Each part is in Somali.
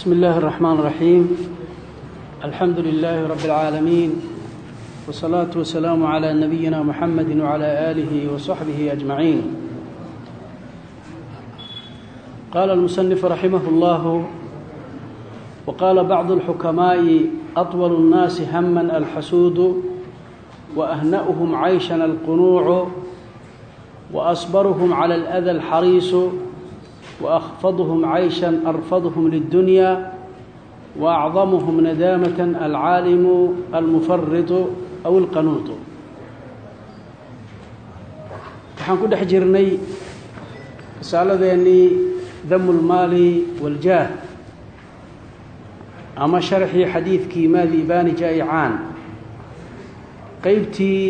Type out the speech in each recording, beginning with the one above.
بسم الله الرحمن الرحيم الحمد لله رب العالمين والصلاة والسلام على نبينا محمد وعلى آله وصحبه أجمعين قال المصنف رحمه الله وقال بعض الحكماء أطول الناس هما الحسود وأهنأهم عيشا القنوع وأصبرهم على الأذى الحريص وأخفضهم عيشا أرفضهم للدنيا وأعظمهم ندامة العالم المفرط أو القنوط waxaan ku dhex jirnay risaaladeenii damu lmaali waljaah ama sharxii xadiidkii maadiibaani jaa'icaan qeybtii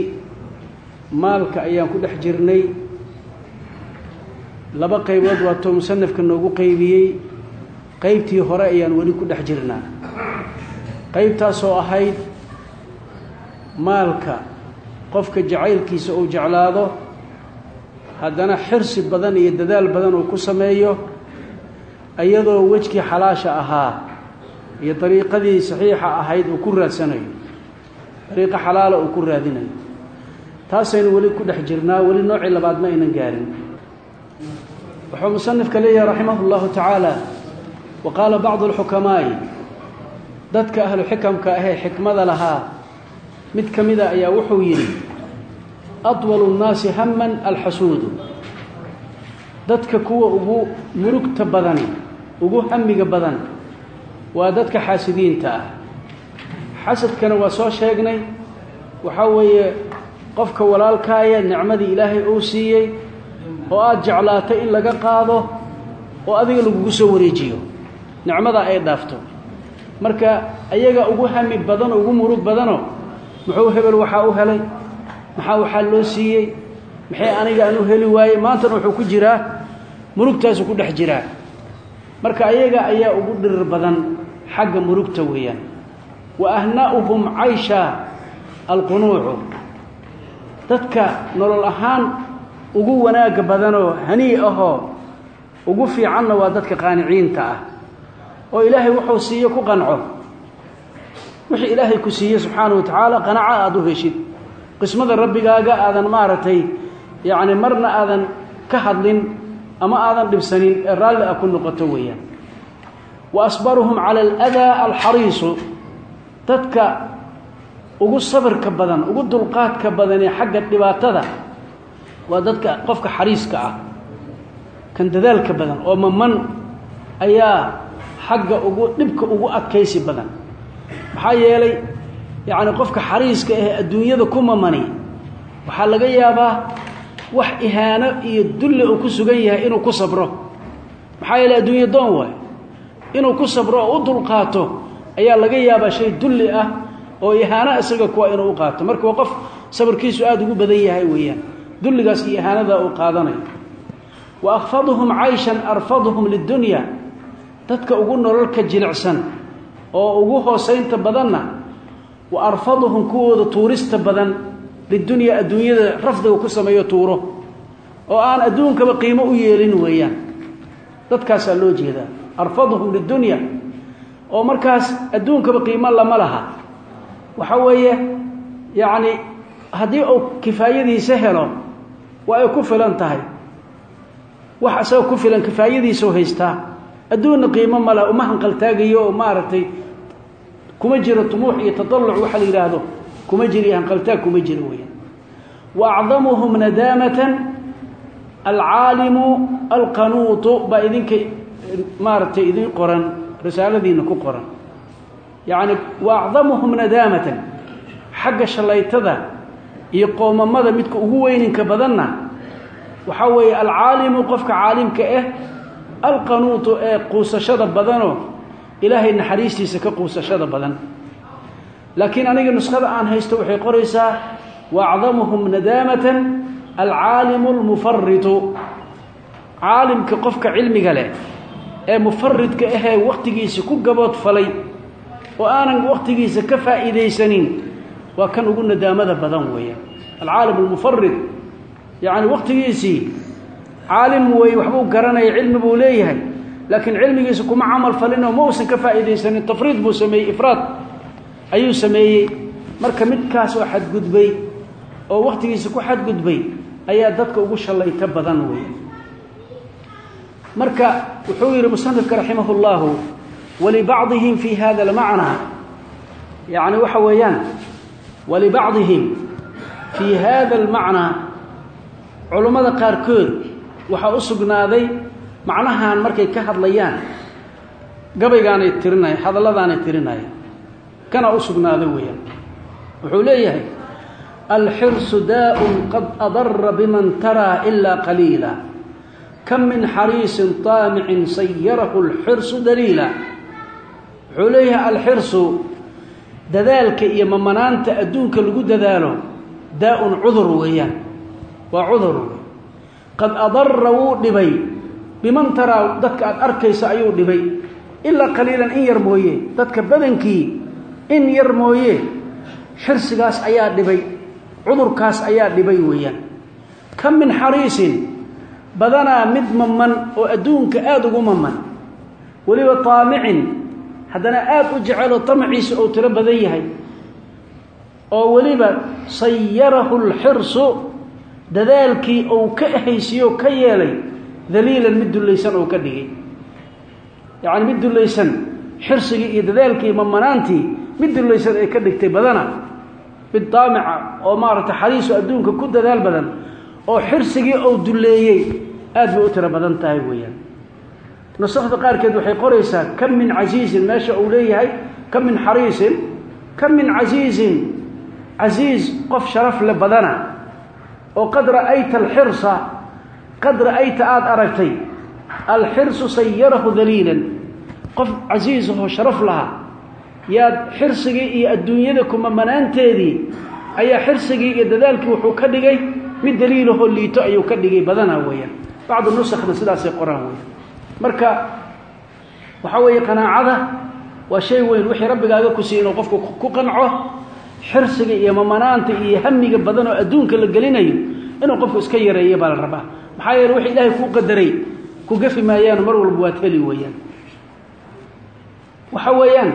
maalka ayaan ku dhex jirnay laba qaybood waatuu musanafka noogu qeybiyey qeybtii hore ayaan weli ku dhex jirnaa. Qeybtaasoo ahayd maalka qofka jacaylkiisa uu jeclaado haddana xirsi badan iyo dadaal badan uu ku sameeyo iyadoo wejkii xalaasha ahaa iyo dariiqadii saxiixa ahayd uu ku raadsanayo dariiqo xalaala uu ku raadinayo. Taasaynu weli ku dhex jirnaa weli noocii labaad ma aynan gaarin wuxuu musanifka leeyahay raximah اllahu tacaala wa qaala bacdu اlxukamaa'i dadka ahlu xikamka ahee xikmada lahaa mid ka mida ayaa wuxuu yidhi atwalu اnnaasi haman alxasuudu dadka kuwa ugu murugta badani ugu hamiga badan waa dadka xaasidiinta ah xasadkana waa soo sheegnay waxaa weeye qofka walaalkaaya nicmadii ilaahay uu siiyey oo aada jeclaatay in laga qaado oo adiga lagugu soo wareejiyo. Nicmadaa ay dhaafto. Marka ayaga ugu hami badanoo ugu murug badano muxuu hebel waxaa u helay maxaa waxaa loo siiyey? Maxay aniga aan u heli waayey maantana wuxuu ku jiraa murugtaasu ku dhex jiraa. Marka ayaga ayaa ugu dhirir badan xagga murugta weeyaan. Wa ahna'uhum caysha alqunuucu. Dadka nolol ahaan ugu wanaagga badanoo hanii ahoo ugu fiicanna waa dadka qaaniciinta ah. Oo ilaahay wuxuu siiye ku qanco. Wixii ilaahay ku siiye subxaana wa tacaala qanaco aada u heshid. Qismada rabbigaaga aadan maaragtay yacni marna aadan ka hadlin ama aadan dhibsanin ee raalli ah ku noqoto weeyaan. Wa asbaruhum cala aladaa alxariisu. Dadka ugu sabirka badan ugu dulqaadka badan ee xagga dhibaatada waa dadka qofka xariiska ah kan dadaalka badan oo maman ayaa xagga ugu dhibka ugu adkaysi badan. Maxaa yeelay yacni qofka xariiska ah adduunyada ku mamani waxaa laga yaabaa wax ihaano iyo dulle uu ku sugan yahay inuu ku sabro. Maxaa yeelay adduunya doon waay inuu ku sabro oo u dulqaato ayaa laga yaabaa shay dulli ah oo ihaano isaga kuwa inuu u qaato. Marka waa qof sabarkiisu aada ugu badan yahay weeyaan dulligaas iyo ihaanadaa uu qaadanayo wa akfaduhum cayshan arfaduhum lidunya dadka ugu nololka jilicsan oo ugu hoosaynta badanna wa arfaduhum kuwooda tuurista badan lidunya adduunyada rafdiga ku sameeyo tuuro oo aan adduunkaba qiimo u yeelin weeyaan. Dadkaasaa loo jeedaa. Arfaduhum lidunya oo markaas adduunkaba qiimo lama laha. Waxa weeye yacni haddii uu kifaayadiisa helo waa ay ku filan tahay. Wax isaga ku filan kifaayadiisau haystaa adduunna qiimo male uma hanqaltaagayo oo maaragtay kuma jiro tumuux iyo tadalluc waxa la yidhaahdo kuma jiro iyo kuma jiro weeyaan. Wa acdamuhum nadaamatan alcaalimu alqanuutu baa idinka maaragtay idin qoran risaaladiina ku qoran. Yacni wa acdamuhum nadaamatan iyo qoomamada midka ugu weyninka badanna waxaa weeye alcaalimu qofka caalimka ah alqanuutu ee quusashada badanoo ilaahay naxariistiisa ka quusashada badan. Laakiin aniga nuskhada aan haysto waxay qoraysaa wa acdamuhum nadaamatan alcaalimu almufaritu caalimka qofka cilmiga leh ee mufaridka ahee wakhtigiisa ku gabood falay oo aanan wakhtigiisa ka faa'iidaysanin waa kan ugu nadaamada badan weeyaan alcaalim almufarid yacni wakhtigiisii caalim weeye waxbuu garanaya cilmi buu leeyahay laakiin cilmigiisa kuma camal falinoo ma uusan ka faa'iidaysanin tafriid buu sameeyey ifraad ayuu sameeyey. Marka midkaas oo xadgudbay oo wakhtigiisa ku xadgudbay ayaa dadka ugu shallayto badan wey marka wuxuu yidhi musanifka raximah اllahu walibacdihim fi hada اlmacnaa yani waxa weeyaan walibacdihim في haada almacnaa culummada qaarkood waxa u sugnaaday macnahan markay ka hadlayaan gabaygaanay tirinay hadalladaanay tirinaya kana u weeyaan wuxuu leeyahay alxirsu daa'un qad adara biman taraa ilaa qaliila kam min xariisin taamicin sayarahu alxirsu daliila wuxuu leeyahay alxirsu dadaalka iyo mamanaanta adduunka lagu dadaalo daa-un cudur weeyaan. Waa cudur. Qad adara wuu dhibay. Biman taraa dadka aada arkaysa ayuu dhibay. Ilaa qaliilan in yar mooye. Dadka badankii in yar mooye. Xirsigaas ayaa dhibay. Cudurkaas ayaa dhibay weeyaan. Kam min xariisin badanaa mid maman oo adduunka aada ugu maman weliba taamicin haddana aada u jeceloo tamaciisa ou tiro badan yahay oo weliba sayarahu lxirsu dadaalkii ou ka ahaysiyo ka yeelay daliilan mid dullaysan oo ka dhigay. Yacni mid dullaysan xirsigii iyo dadaalkii mamanaantii mid dullaysan ay ka dhigtay badana mid daamica oo maaragtay xariisu adduunka ku dadaal badan oo xirsigii ou dulleeyey aada bay u tiro badan tahay weeyaan nusakda qaarkeed waxay qoraysaa kam min casiizin? Meesha uu leeyahay kam min xariisin? Kam min casiizin? Casiiz qof sharaf le badana. Oo qad ra'ayta alxirsa? Qad ra'ayta aada aragtay? Alxirsu sayarahu daliilan. Qof casiizahoo sharaf lahaa. Yaad xirsigii iyo adduunyada kumamanaanteedii ayaa xirsigii iyo dadaalkii wuxuu ka dhigay? Mid daliilahoo liito ayuu ka dhigay badanaa weeyaan. Bacdu nusakna sidaasay qoraan weeyaan marka waxaa weeye qanaacada waa shay weyn wixii rabbigaaga ku siiy inuu qofku ku qanco xirsiga iyo mamanaanta iyo hamiga badan oo adduunka la gelinayo inuu qofku iska yareeyo baa la rabaa. Maxaa yeele wix ilaahay kuu qadaray ku gafi maayaan mar walba waad heli weeyaan. Waxa weeyaan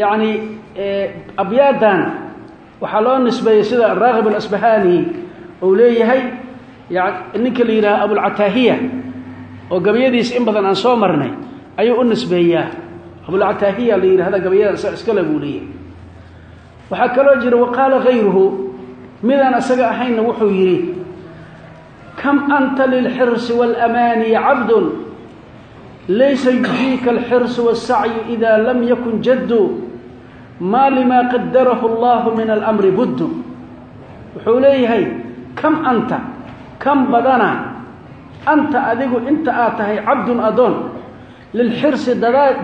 yacni abyaadan waxaa loo nisbeeyey sida araakib alasbahani uu leeyahay ninka la yidhaha abulcataahiya oo gabayadiisa in badan aan soo marnay ayuu u nisbeeyaa. Abulcataahiya la yidhahda gabayada iskale buu leeyahay waxaa kaloo jira waqaala kayruhu midaan isaga ahaynna wuxuu yidhi kam anta lilxirsi waاlamaaniyi cabdun? Laysa yujiika alxirsu waاsacyu ida lam yakun jaddu? Maa limaa qadarahu allahu min almri buddu. Wuxuu leeyahay kam anta? Kam badana? Anta adigu inta aad tahay cabdun adoon lilxirsi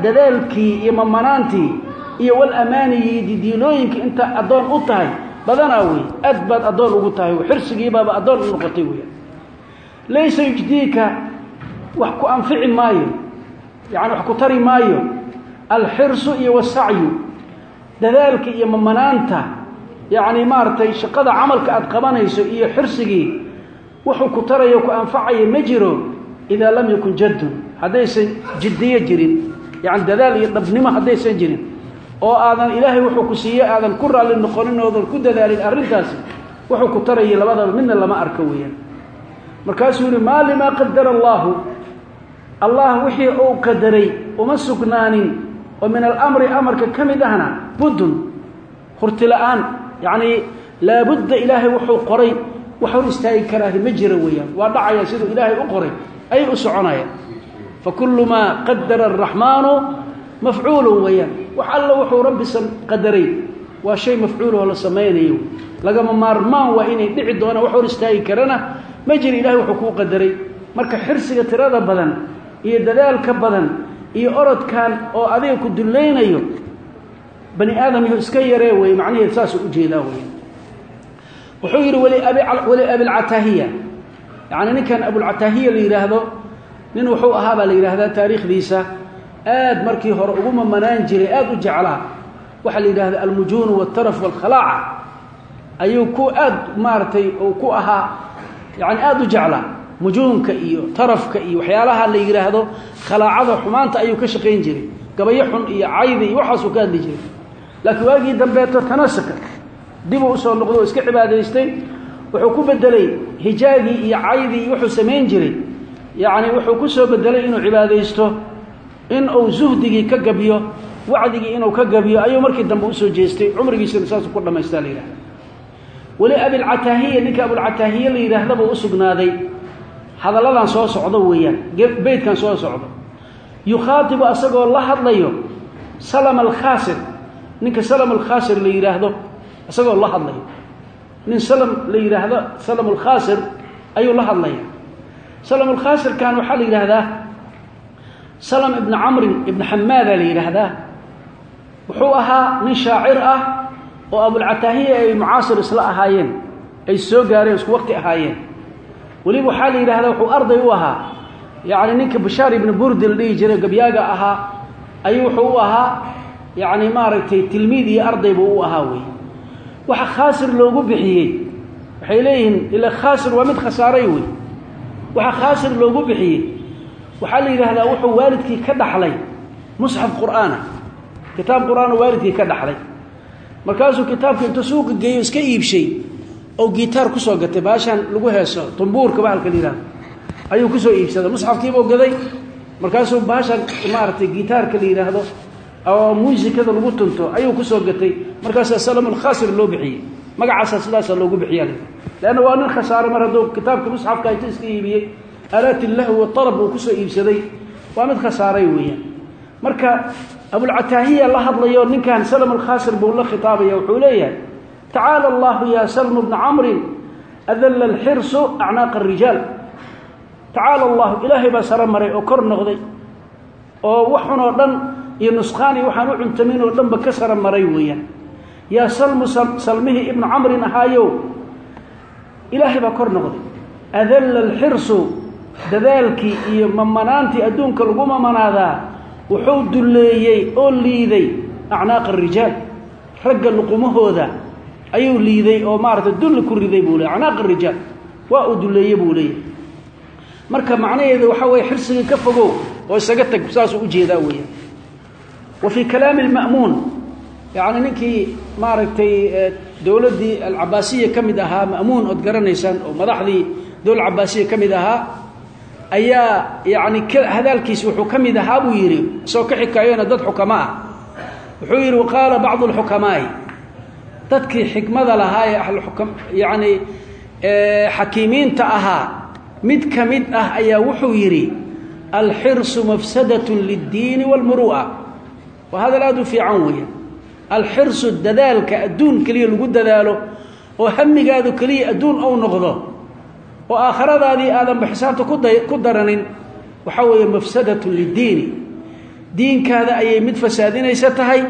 dadaalkii iyo mamanaantii iyo walamaani iyo didiilooyinka inta addoon u tahay badanaa wey aad baad addoon ugu tahay xirsigiibaaba addoon u noqotay weya laysa yujdiika wax ku anfici maayo yani wax ku tari maayo alxirsu iyo wasacyu dadaalka iyo mamanaanta yacni maaragtay shaqada camalka aada qabanayso iyo xirsigii wuxuu ku tarayo ku anfacayo ma jiro idaa lam yakun jaddun. Haddaysan jiddiyo jirin yani dadaal iyo dhabnimo haddaysan jirin oo aadan ilaahay wuxuu ku siiye aadan ku raalli noqonin oodan ku dadaalin arrintaasi wuxuu ku tarayay labadaba midna lama arko weeyaan. Markaasuu yihi maa limaa qadara allaahu? Allah wixii uu qadaray uma sugnaanin oo min alamri amarka ka mid ahna buddun hurti la'aan yacnii laabudda ilaahay wuxuu qoray wax hor istaagi karaahi ma jira weeyaan. Waa dhacaya siduu ilaahay u qoray ayay u soconayaan. Fa kullu maa qadara araxmaanu mafcuulun weeyaan. Wax alla wuxuu rabbisan qadaray. Waa shay mafcuuloo la samaynayo. Lagama maarmaan waa inay dhici doonaan wax hor istaagi karana. Ma jira ilahay wuxuu kuu qadaray. Marka xirsiga tirada badan iyo dadaalka badan iyo orodkan oo adiga ku dullaynayo bani aadam yahu iska yaree wey macnaheed saasuu u jeedaa wey wuxuu yidhi wali abilcataahiya yacni ninkan abulcataahiya la yidhaahdo nin wuxuu ahaa baa la yidhaahdaa taariikhdiisa aad markii hore ugu mamanaan jiray aada u jeclaa. Waxaa la yidhahda almujuunu waltaraf walkhalaaca ayuu ku aad maaragtay uu ku ahaa yani aada u jeclaa. Mujuunka iyo tarafka iyo waxyaalaha la yidhaahdo khalaacada xumaanta ayuu ka shaqayn jiray. Gabayo xun iyo caydi iyo waxaasuu ka hadli jiray. Laakiin waagii dambeeto tanasaka dibuu u soo noqdo oo iska cibaadaystay wuxuu ku bedelay hijaagii iyo caydii wuxuu samayn jiray. Yacni wuxuu ku soo bedelay inuu cibaadaysto in uu zuhdigii ka gabiyo wacdigii inuu ka gabiyo ayuu markii dambe u soo jeestay. Cumrigiisana saasuu ku dhamaystaa la yidhahda weli abilcataahiya ninka abulcataahiye la yidhaahdaba u sugnaaday. Hadalladan soo socdo weeyaan beydkan soo socdo. Yukhaatibu asagoo la hadlayo salama alkhaasir ninka salam alkhaasir la yidhaahdo isagoo la hadlayo nin salam la yidhaahdo salam alkhaasir ayuu la hadlaya. Salam alkhaasirkan waxaa la yidhaahdaa salam ibna camrin ibna xamaada la yidhaahdaa wuxuu ahaa nin shaacir ah oo abulcataahiya ay mucaasir isla ahaayeen ay soo gaareen isku waqti ahaayeen. Weliba waxaa la yidhahdaa wuxuu arday u ahaa. Yacni ninka bashaar ibna burdi la dhihi jiray gabyaaga ahaa ayuu wuxuu u ahaa yacni maaragtay tilmiid iyo arday buu u ahaa wey waxa khaasir loogu bixiyey. Waxay leeyihiin ila khaasir waa mid khasaaray wey waxa khaasir loogu bixiyey waxaa la yidhaahdaa wuxuu waalidkii ka dhaxlay musxaf qur'aana. Kitaab qur'aana waalidkii ka dhaxlay. Markaasuu kitaabka intuu suuqa geeyo iska iibshay oo gitaar ku soo gatay baashaan lagu heeso tumbuurka bahalka la yidhahdo ayuu ku soo iibsaday. Musxafkiibuu gaday. Markaasuu baashaan maaragtay gitaarka la yidhaahdo oo muusikada lagu tunto ayuu ku soo gatay. Markaasaa salamulkhaasir loo bixiyey. Magacaasaa sidaasaa loogu bixiya leanna waa nin khasaare mar hadduu kitaabka musxafka inta iska iibiyey. Aalaati lahwi watalab uu ku soo iibsaday. Waa mid khasaaray weeyaan. Marka abulcataahiya la hadlayo ninkan salam alkhaasir buu la khitaabaya wuxuu leeyahay tacaala allahu ya salmu bna camrin adalla alxirsu acnaaqa arijaal tacaala allahu ilaahay baa saro maray oo kor noqday oo oo dhan iyo nusqaan iyo waxaan u cuntamin oo dhanba ka saro maray weeyaan. Yaa salmu salmihii ibnu camrin ahaayow ilaahay baa kor noqday. Adalla alxirsu dadaalkii iyo mamanaantii adduunka lagu mamanaadaa wuxuu dulleeyey oo liiday acnaaqa arijaal ragga luqumahooda ayuu liiday oo maaragtay dulli ku riday buu leey acnaaq arijaal waa uu dulleeye buu leeyahy marka macnaheedu waxaa weeye xirsigii ka fogow oo isaga tag saasuu u jeedaa weeyaan fii kalaami alma'muun yacni ninkii maaragtay dowladdii alcabaasiya ka mid ahaa ma'muun ood garanaysaan oo madaxdii dowla cabaasiya ka mid ahaa ayaa yacni hadaalkiisi wuxuu ka mid ahaa buu yidhi isagoo ka xikaayona dad xukama ah wuxuu yidhi waqaala bacdu alxukamaa'i dadkii xikmada lahaa ee ahlukam yacni xakiimiinta ahaa mid ka mid ah ayaa wuxuu yidhi alxirsu mafsadatun liddiini waalmuru'a waa hadal aada u fiican weeya alxirsu dadaalka adduun keliya lagu dadaalo oo hamigaadu keliya adduun ou noqdo oo aakhiradaadii aadanba xisaabta ku daranin waxaa weeye mafsadatun liddiini. Diinkaada ayay mid fasaadinaysa tahay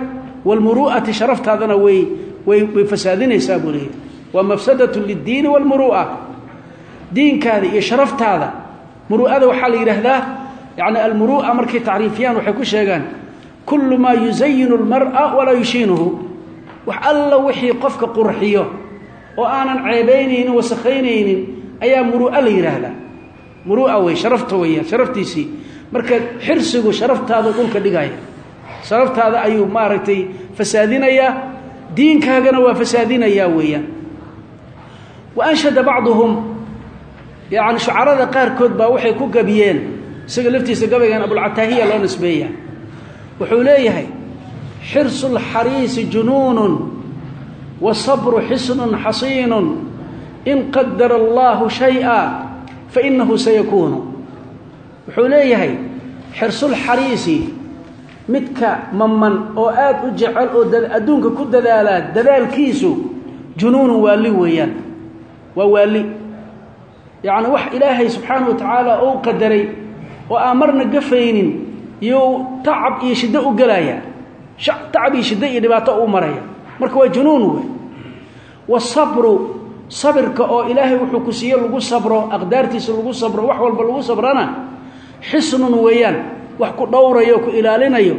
waalmuru'ati sharaftaadana way way way fasaadinaysaa buu leeyahy waa mafsadatun liddiini waalmuru'a diinkaada iyo sharaftaada muru'ada waxaa la kullu maa yusayinu almar'a walaa yushiinuhu. Wax alla wixii qofka qurxiyo oo aanan ceebaynaynin wasakhaynaynin ayaa muru'a la yidhaahdaa muru'a wey sharafta weeyaan sharaftiisii. Marka xirsigu sharaftaadu dhulka dhigaya sharaftaada ayuu maaragtay fasaadinayaa diinkaagana waa fasaadinayaa weeyaan wa anshada bacduhum yacni shucarada qaarkood baa waxay ku gabiyeen. Isaga laftiisa gabaygan abulcataahiya loo nisbeeya wuxuu leeyahay xirsu lxariisi junuunun wasabru xisnun xasiinun. In qadara allaahu shay-a fa inahu sayakuunu. Wuxuu leeyahay xirsulxariisi midka maman oo aada u jecel oo adduunka ku dadaalaa dadaalkiisu junuunun waali weeyaan. Waa waali yacni wax ilaahay subxaana wa tacaala ou qadaray oo aan marna gafaynin iyo tacab iyo shiddo u gelaya tacab iyo shiddo iyo dhibaato u maraya. Marka waa junuun wey. Wasabru sabirka oo ilaahay wuxuu ku siiye lagu sabro aqdaartiisa lagu sabro wax walba lagu sabrana xisnun weeyaan. Wax ku dhowrayo ku ilaalinayo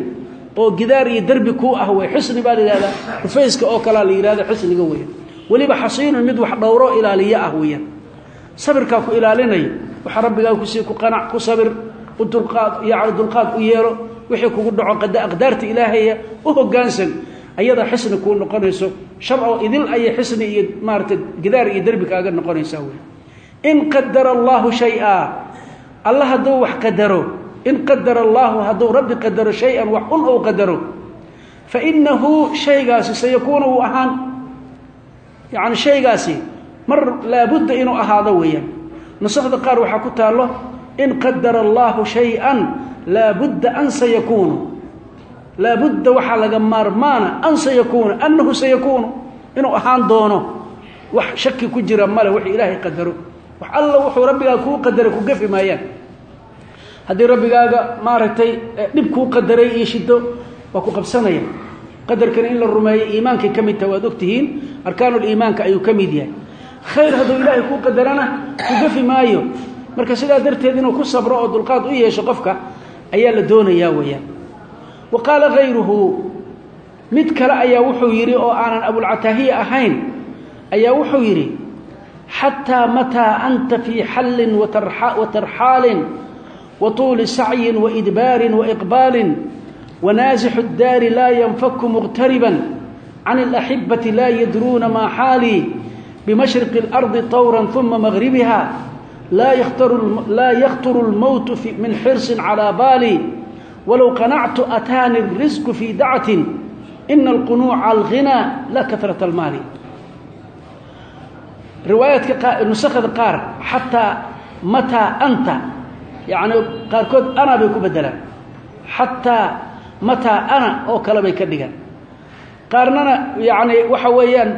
oo gidaar iyo derbi kuu ah wey. Xisni baa la yihahdaa rufayska oo kalea la yihahda xisniga weeyaan weliba xasiinun mid wax dhowro ilaaliyo ah weeyaan. Sabirkaa ku ilaalinayo. Waxa rabbigaa ku sii ku qanac ku sabir u dulqaad yani u yeelo wixii kugu dhaco aqdaarta ilaahaya u hoggaansan ayadaa xisni kuu noqonayso shar oo idil ayay xisni iyo maarata gidaar iyo derbi kaaga noqonaysaa wey in qadara allaahu shay-a alla hadduu wax qadaro in qadara allaahu hadduu rabbi qadaro shay-an wax un ou qadaro fa innahu shaygaasi sayakuuna wuu ahaan yacni shaygaasi mar laabudda inuu ahaado weeyaan. Nusakhda qaar waxaa ku taallo in qadara allaahu shay-an laabudda an sayakuunu laabudda waxaa laga maarmaana an sayakuuna annahu sayakuunu inuu ahaan doono wax shaki ku jira male wix ilaahay qadaro wax alla wuxuu rabbigaaga kuu qadaray ku gafi maayaan haddii rabbigaaga maaragtay dhib kuu qadaray iyo shiddo waa ku qabsanaya qadarkana in la rumeeyo iimaankay ka mid taha waad ogtihiin arkaanuliimaanka ayuu ka mid yahay khayr hadduu ilaahay kuu qadarana ku gafi maayo marka sidaa darteed inuu ku sabro oo dulqaad u yeesho qofka ayaa la doonayaa weeyaan wa qaala hayruhu mid kale ayaa wuxuu yidhi oo aanan abulcataahiya ahayn ayaa wuxuu yidhi xataa mataa anta fii xallin wa tarxaalin wa tuuli sacyin wa idbaarin wa iqbaalin wanaasixu اdaari laa yanfaku muqtariban can اlaxibati laa yadruuna maa xaalii bimashriqi اlardi tawra uma magribiha laa yakhturu اlmowtu min xirsin calىa baali walow qanactu ataani الrisqu fii dactin ina alqunuuca alghinaa la karat almaali riwaayaadka nusakhada qaar xataa mataa anta yacni qaarkood ana bay ku bedelaan xataa mataa ana oo kale bay ka dhigaan qaarnana yacni waxa weeyaan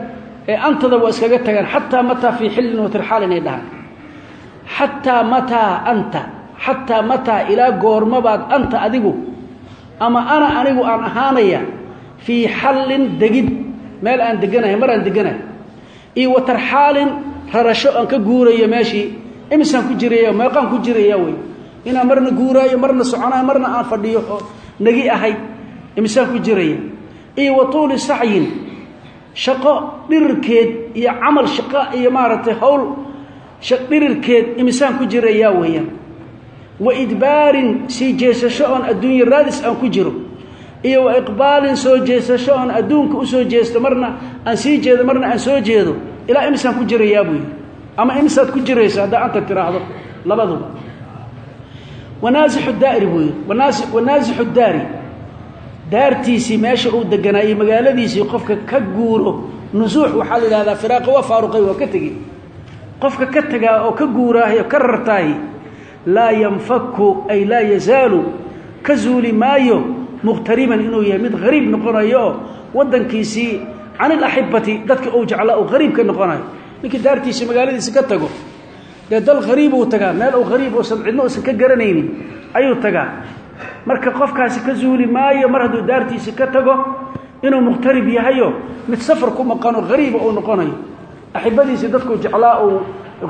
antada waa iskaga tagaan xataa mataa fii xillin wa tirxaalin ay dhahaan xataa mataa anta. Xataa mataa ilaa goormabaad anta adigu. Ama ana anigu aan ahaanaya fii xallin degid. Meel aan deganahay mar aan deganahay iyo wa tarxaalin rarasho aan ka guurayo meeshii. Imisaan ku jiraya meeqaan ku jiraya wey. Inaan marna guuraayo marna soconayo marna aan fadhiyo oo nagi ahay imisaan ku jiraya iyo wa tuuli sacyin shaqo dhirirkeed iyo camal shaqo iyo maaragtay howl dhirirkeed imisaan ku jirayaa weeyaan. Wa idbaarin sii jeesasho oon adduunye raadis aan ku jiro iyo wa iqbaalin soo jeesasho oon adduunka u soo jeesto marna aan sii jeedo marna aan soo jeedo ilaa imisaan ku jirayaa buu yidhi ama imisaad ku jiraysa haddaa anta tiraahdo labaduba. Wanaasixu daari buu yidhi wanaasi wanaasixu daari. Daartiisii meesha uu deganaayo magaaladiisii qofka ka guuro nusuux waxaa la yidhahdaa firaaqa waa faaruqay waa ka tegi qofka ka tagaa oo ka guuraayo ka rartaahi laa yanfaku ay laa yazaalu ka zuuli maayo muqhtariban inuu yahay mid hariib noqonayo oo waddankiisii can ilaxibati dadka uu jeclaa uu hariib ka noqonayo. Ninkii daartiisii magaaladiisi ka tago dee dal hariib uu tagaa meel uu hariib uusan cidno uusan ka garanaynin ayuu tagaa. Marka qofkaasi ka zuuli maayo mar hadduu daartiisi ka tago inuu muqhtarib yahayo mid safar ku maqano hariiba uu noqonayo axibadiisii dadkuu jeclaa uu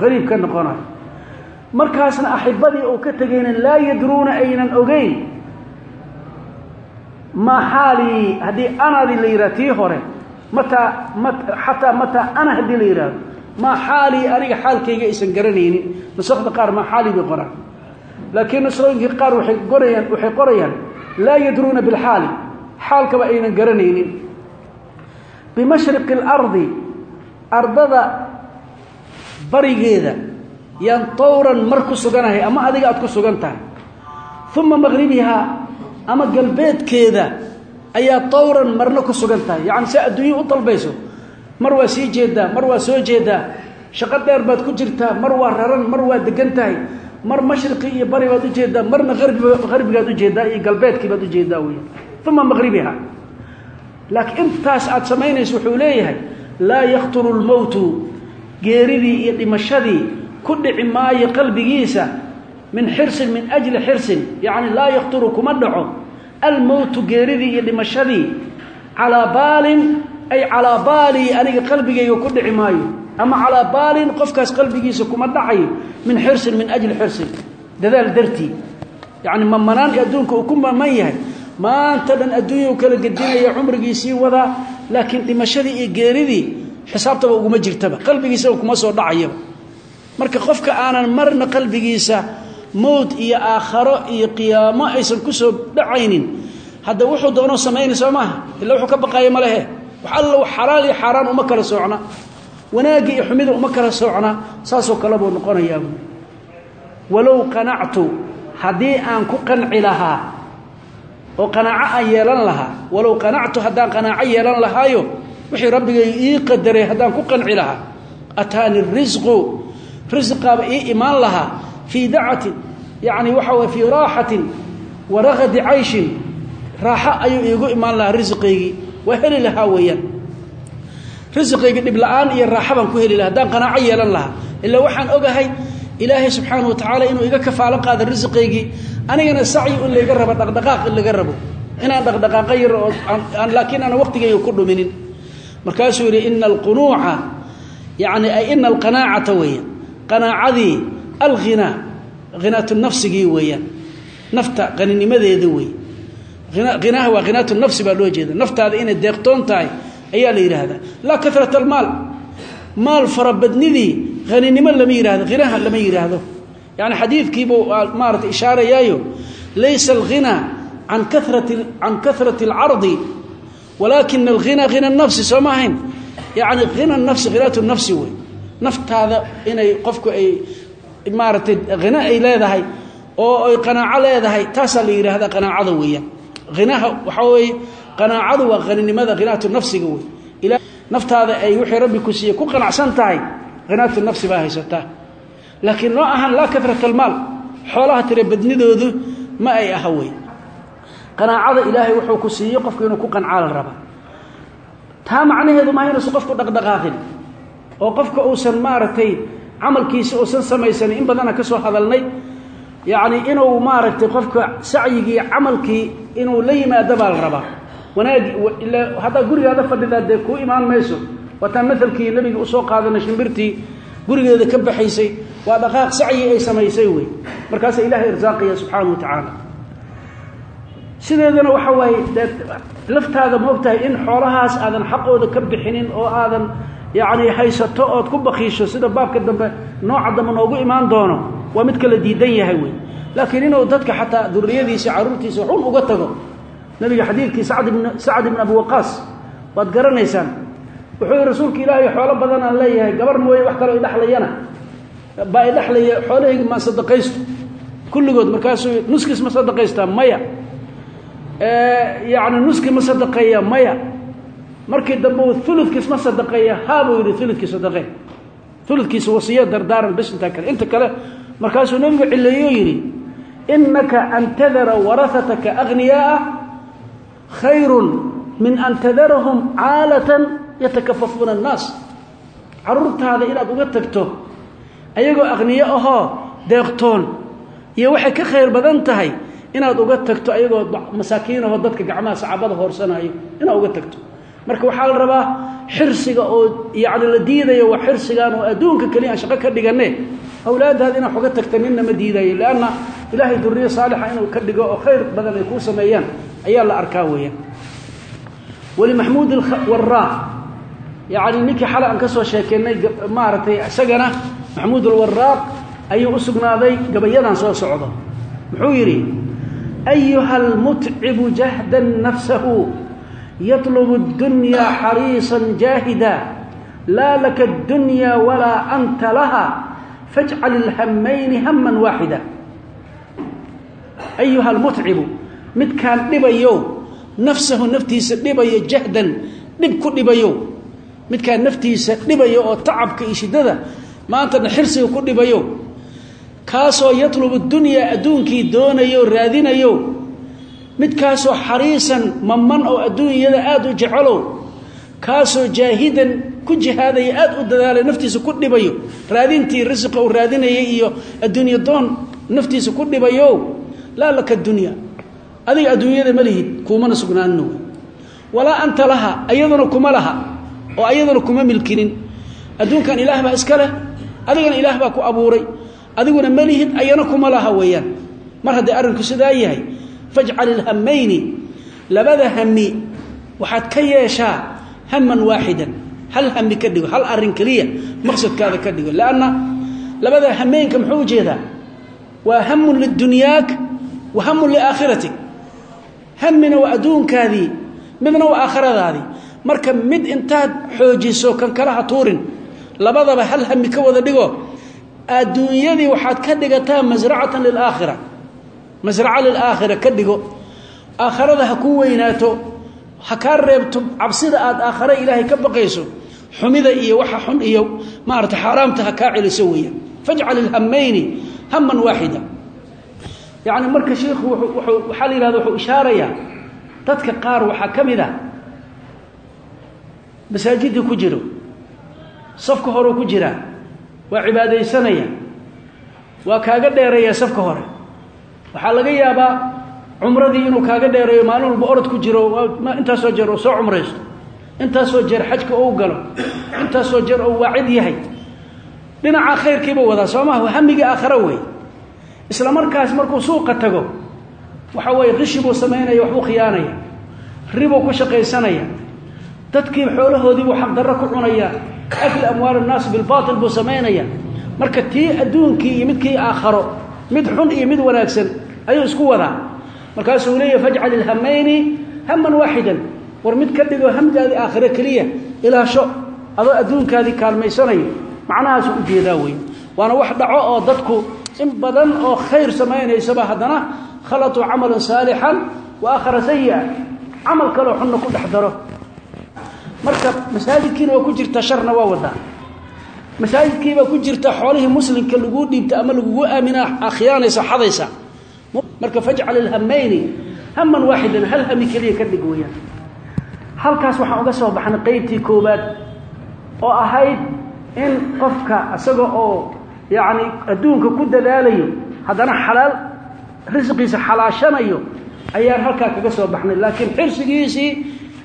hariib ka noqonayo markaasna axibadii uu ka tegayna laa yadruuna aynan ogeyn. Maa xaalii haddii anadii la yidhaha tii hore mataa xataa mataa ana haddii la yidhaahdo maa xaalii aniga xaalkayga aysan garanaynin. Nusakda qaar maa xaalii bay qoraan. Laakiin nusrooyinkii qaar waay qorayaan waxay qorayaan laa yadruuna bilxaali xaalkaba aynan garanaynin. Bimashriqi اlardi ardada barigeeda yaan tawran mar ku suganahay ama adiga aad ku sugan tahay uma maqribihaa ama galbeedkeeda ayaa tawran marna ku sugan tahay yacni si adduunya u dalbayso mar waa sii jeedaa mar waa soo jeedaa shaqo dheer baad ku jirtaa mar waa raran mar waa degan tahay mar mashriqi iyo bari baad u jeedaa marna harbigaad u jeedaa iyo galbeedkii baad u jeedaa wey uma maqribiha laakiin intaas aad samaynayso wuxuu leeyahay laa yakhturu lmowtu geeridii iyo dhimashadii ku dhici maayo qalbigiisa min xirsin min ajli xirsin yacni laa yakhturu kuma dhaco almowtu geeridii iyo dhimashadii calaa baalin ay calaa baalii aniga qalbigayga ku dhici maayo ama calaa baalin qofkaas qalbigiisa kuma dhacayo min xirsin min ajli xirsin. Dadaal dartii yacni mamanaan adduunka uu ku maman yahay? Maanta dhan adduunya u kala gedinaya cumrigiisii wadaa laakiin dhimashadii iyo geeridii xisaabtaba uguma jirtaba. Qalbigiisaba kuma soo dhacayaba. Marka qofka aanan marna qalbigiisa mowt iyo aakharo iyo qiyaamo aysan ku soo dhacaynin hadda wuxuu doonoo samaynay soo maaha? Illa wuxuu ka baqaaya ma lehe? Wax alla xalaal iyo xaaraan uma kala soocna. Wanaagga iyo xumida uma kala soocna. Saasoo kale buu noqonayaa. Walow qanactu haddii aan ku qanci lahaa oo qanaaco aan yeelan lahaa. Walow qanactu haddaan qanaaco yeelan lahaayo wixii rabbigay ii qadaray haddaan ku qanci lahaa ataani risqu risqaaba ii imaan lahaa fii dacatin yacni waxa waye fii raaxatin wa ragadi cayshin. Raaxo ayuu iigu imaan lahaa risqaygii waa heli lahaa weeyaan. Risqaygii dhib la'aan iyo raaxo ku heli lahaa. Haddaan qanaaco yeelan lahaa ilaa waxaan ogahay ilaahay subxaana wa tacaala inuu iga kafaalo qaado risqaygii anigana sacyi in layga rabo dhaqdhaqaaq in rabo. Inaan dhaqdhaqaaqa yar oo laakiin aan waqtigayga ku dhuminin. Markaasuu yidhi ina alqunuuca yani ay ina alqanaacata weeyaan. Qanaacadii alghinaa khinaatu nafsigii weeyaan. Nafta qaninimadeeda wey hinaaha waa khinaatu nafsi baa loo jeeda naftaada inay deeqtoon tahay ayaa la yidhaahdaa. Laa karat almaal. Maal farabadnidii haninimo lama yihahdo hinaha lama yidhaahdo yani xadiidkiibuu maarata ishaarayaayo laysa alghinaa an can karati alcardi walaakina alghinaa hina nafsi soo ma ahayn? Yani hina nafsi khinaatu nafsi wey. Naftaada inay qofku ay maaratay hina ay leedahay oo ay qanaaco leedahay taasaa la yidhaahdaa qanaacada weeyaan. Hinaha waxaa weeye qanaacadu waa haninimada khinaatu nafsiga wey. Naftaada ay wixii rabbi ku siiyey ku qanacsan tahay khinaatu nafsi baa haysataa. Laakiin noo ahan laa karat almaal xoolaha tira badnidoodu ma ay aha wey. Qanaacada ilaahay wuxuu ku siiyo qofku inuu ku qancaa la taa macnaheedu maaha inuusan qofku dhaqdhaqaaqin oo qofka uusan maaragtay camalkiisa uusan samaysanin in badana ka soo hadalnay. Yacni inuu maaragtay qofka sacyigii camalkii inuu la yimaado baa la rabaa. Wanaagi ila haddaa gurigaada fadhidaa dee kuu imaan mayso waataan maalkii nabiga u soo qaadanay shimbirtii gurigeeda ka baxaysay waa dhaqaaq sacyi ay samaysay wey. Markaasa ilaahay irsaaqaya subxaana wa tacaala. Sideedana waxa waaye laftaada moogtahay in xoolahaas aadan xaqooda ka bixinin oo aadan yacni haysato ood ku bakiisho sida baabka dambe nooca dambe noogu imaan doono waa mid kala diidan yahay wey. Laakiin inuu dadka xataa duriyadiisa carruurtiisa waxun uga tago nabiga xadiidkii sacd ibn sacd ibn abi waqaas waad garanaysaan wuxuu yihi rasuulka ilaahay xoolo badan aan leeyahay gabar mooye wax kaloo idhaxlayana baa idhaxlaya xoolahaygi maa sadaqaysto. Kulligood markaasuu nuskiis ma sadaqaystaa maya. Yacni nuski ma sadaqeeya maya. Markii dambe uu uludkiis ma sadaqeeya haa buu yidhi uludkii sadaqee uludkiisa wasiya dardaaran bes intaa kale. Inta kale markaasuu nebigu cileeyo yidhi inaka an tadara warahataka agniyaaa khayrun min an tadarahum caalatan yatakafafuuna annaas. Carruurtaada inaad uga tagto ayagoo aqniyo ahoo deeqtoon iyo waxay ka khayr badan tahay inaad uga tagto ayagoo masaakiinahoo dadka gacmaha sacaabada hoorsanayo inaad uga tagto. Marka waxaa la rabaa xirsiga oo yacni la diidayo waa xirsigan oo adduunka keliya aan shaqo ka dhigane awlaadaada inaad uga tagta ninna ma diidayo leanna ilaahay duriye saalixa inuu ka dhigo oo khayr badan ay kuu sameeyaan ayaa la arkaa weeyaan yani ninkii xalay aan ka soo sheekeennay maaragtay isagana maxamuud alwaraaq ayuu usugnaaday gabayadan soo socdo. Muxuu yidhi ayuha almutcibu jahdan nafsahu yatlubu اdunyaa xariisa jaahida laa laka اdunyaa walaa anta laha fajcal ilhamayni haman waaxida ayuha almutcibu midkaan dhibayo nafsahu naftiisa dhibayo jahdan dhib ku dhibayo midkaan naftiisa dhibayo oo tacabka iyo shidada maantana xirsiga ku dhibayo. Kaasoo yatlubu dunyaa adduunkii doonayo raadinayo. Midkaasoo xariisan maman oo adduunyada aada u jecelow kaasoo jaahidan ku jihaadaya aada u dadaalay naftiisa ku dhibayo. Raadintii risiqa uu raadinayay iyo adduunya doon naftiisa ku dhibayo. Laa laka dunya. Adiga adduunyada ma lihid kuumana sugnaanina wey walaa anta laha ayaduna kuma laha oo ayaduna kuma milkinin. Adduunkan ilaah baa iska leh adigana ilaah baa ku abuuray adiguna ma lihid ayana kuma laha weeyaan. Mar haddii arrinku sidaa yahay fajcal ilhamayni labada hami waxaad ka yeeshaa haman waaxidan. Hal hami ka dhigo hal arrin keliya maqsadkaada ka dhigo. Leanna labada hameynka muxuu u jeedaa waa hamun lidunyaak wa hamun liaakhiratik. Hamina waa adduunkaadii midna waa aakhiradaadii marka mid intaad xoojiso kan kala ha tuurin labadaba hal hami ka wada dhigo adduunyadii waxaad ka dhigataa masracatan lilaakhira masraca lilaakhira ka dhigo aakhirada ha ku weynaato ha kaa reebto cabsida aad aakhare ilaahay ka baqayso xumida iyo waxa xun iyo maarata xaaraamta ha kaa celiso weeyaan. Fajcal ilhamayni haman waaxida. Yacni marka shiikhu waxaa la yihahda wuxuu ishaarayaa dadka qaar waxaa ka mid a masaajidii ku jiro safka horeu ku jiraa waa cibaadaysanaya waa kaaga dheereeya safka hore. Waxaa laga yaabaa cumradii inuu kaaga dheereeyo maalin walba orod ku jiro intaasoo jeer oo soo cumraysto intaasoo jeer xajka ou galo intaasoo jeer ou waacid yahay. Dhinacaa khayrkiiba wadaa soo maha hamigii aakhare wey isla markaas markuu suuqa tago waxa weeye qishi buu samaynaya waxbuu khiyaanaya ribuu ku shaqaysanaya dadkii xoolahoodii buu xaqdarro ku cunaya. Akli amwaal annaas bilbaatil buu samaynaya. Marka tii adduunkii iyo midkii aakharo mid xun iyo mid wanaagsan ayuu isku wadaa. Markaasuu leeyahy fajcal ilhamayni haman waaxidan war mid ka dhigo hamgaadii aakhire keliya ilaasho adoo adduunkaadii kaalmaysanayo macnahaasuu u jeedaa wey waana wax dhaco oo dadku in badan oo khayr samaynaysaba haddana khalatuu camalan saalixan wa aakhara sayi-a camal kaloo xunna ku dhex daro marka masaajidkiina waa ku jirta sharna waa wadaa. Masaajidkiibaa ku jirta xoolihii muslimka laguu dhiibta ama lagugu aaminaa akhyaanaysa xadaysa. Marka fajcal ilhamayni haman waaxidan hal hami keliya ka dhig halkaas waxaan uga soo baxnay qeybtii koowaad oo ahayd in qofka isaga oo yacni adduunka ku dadaalayo haddana xalaal risqiisa xalaashanayo ayaan halkaa kaga soo baxnay. Laakiin xirsigiisii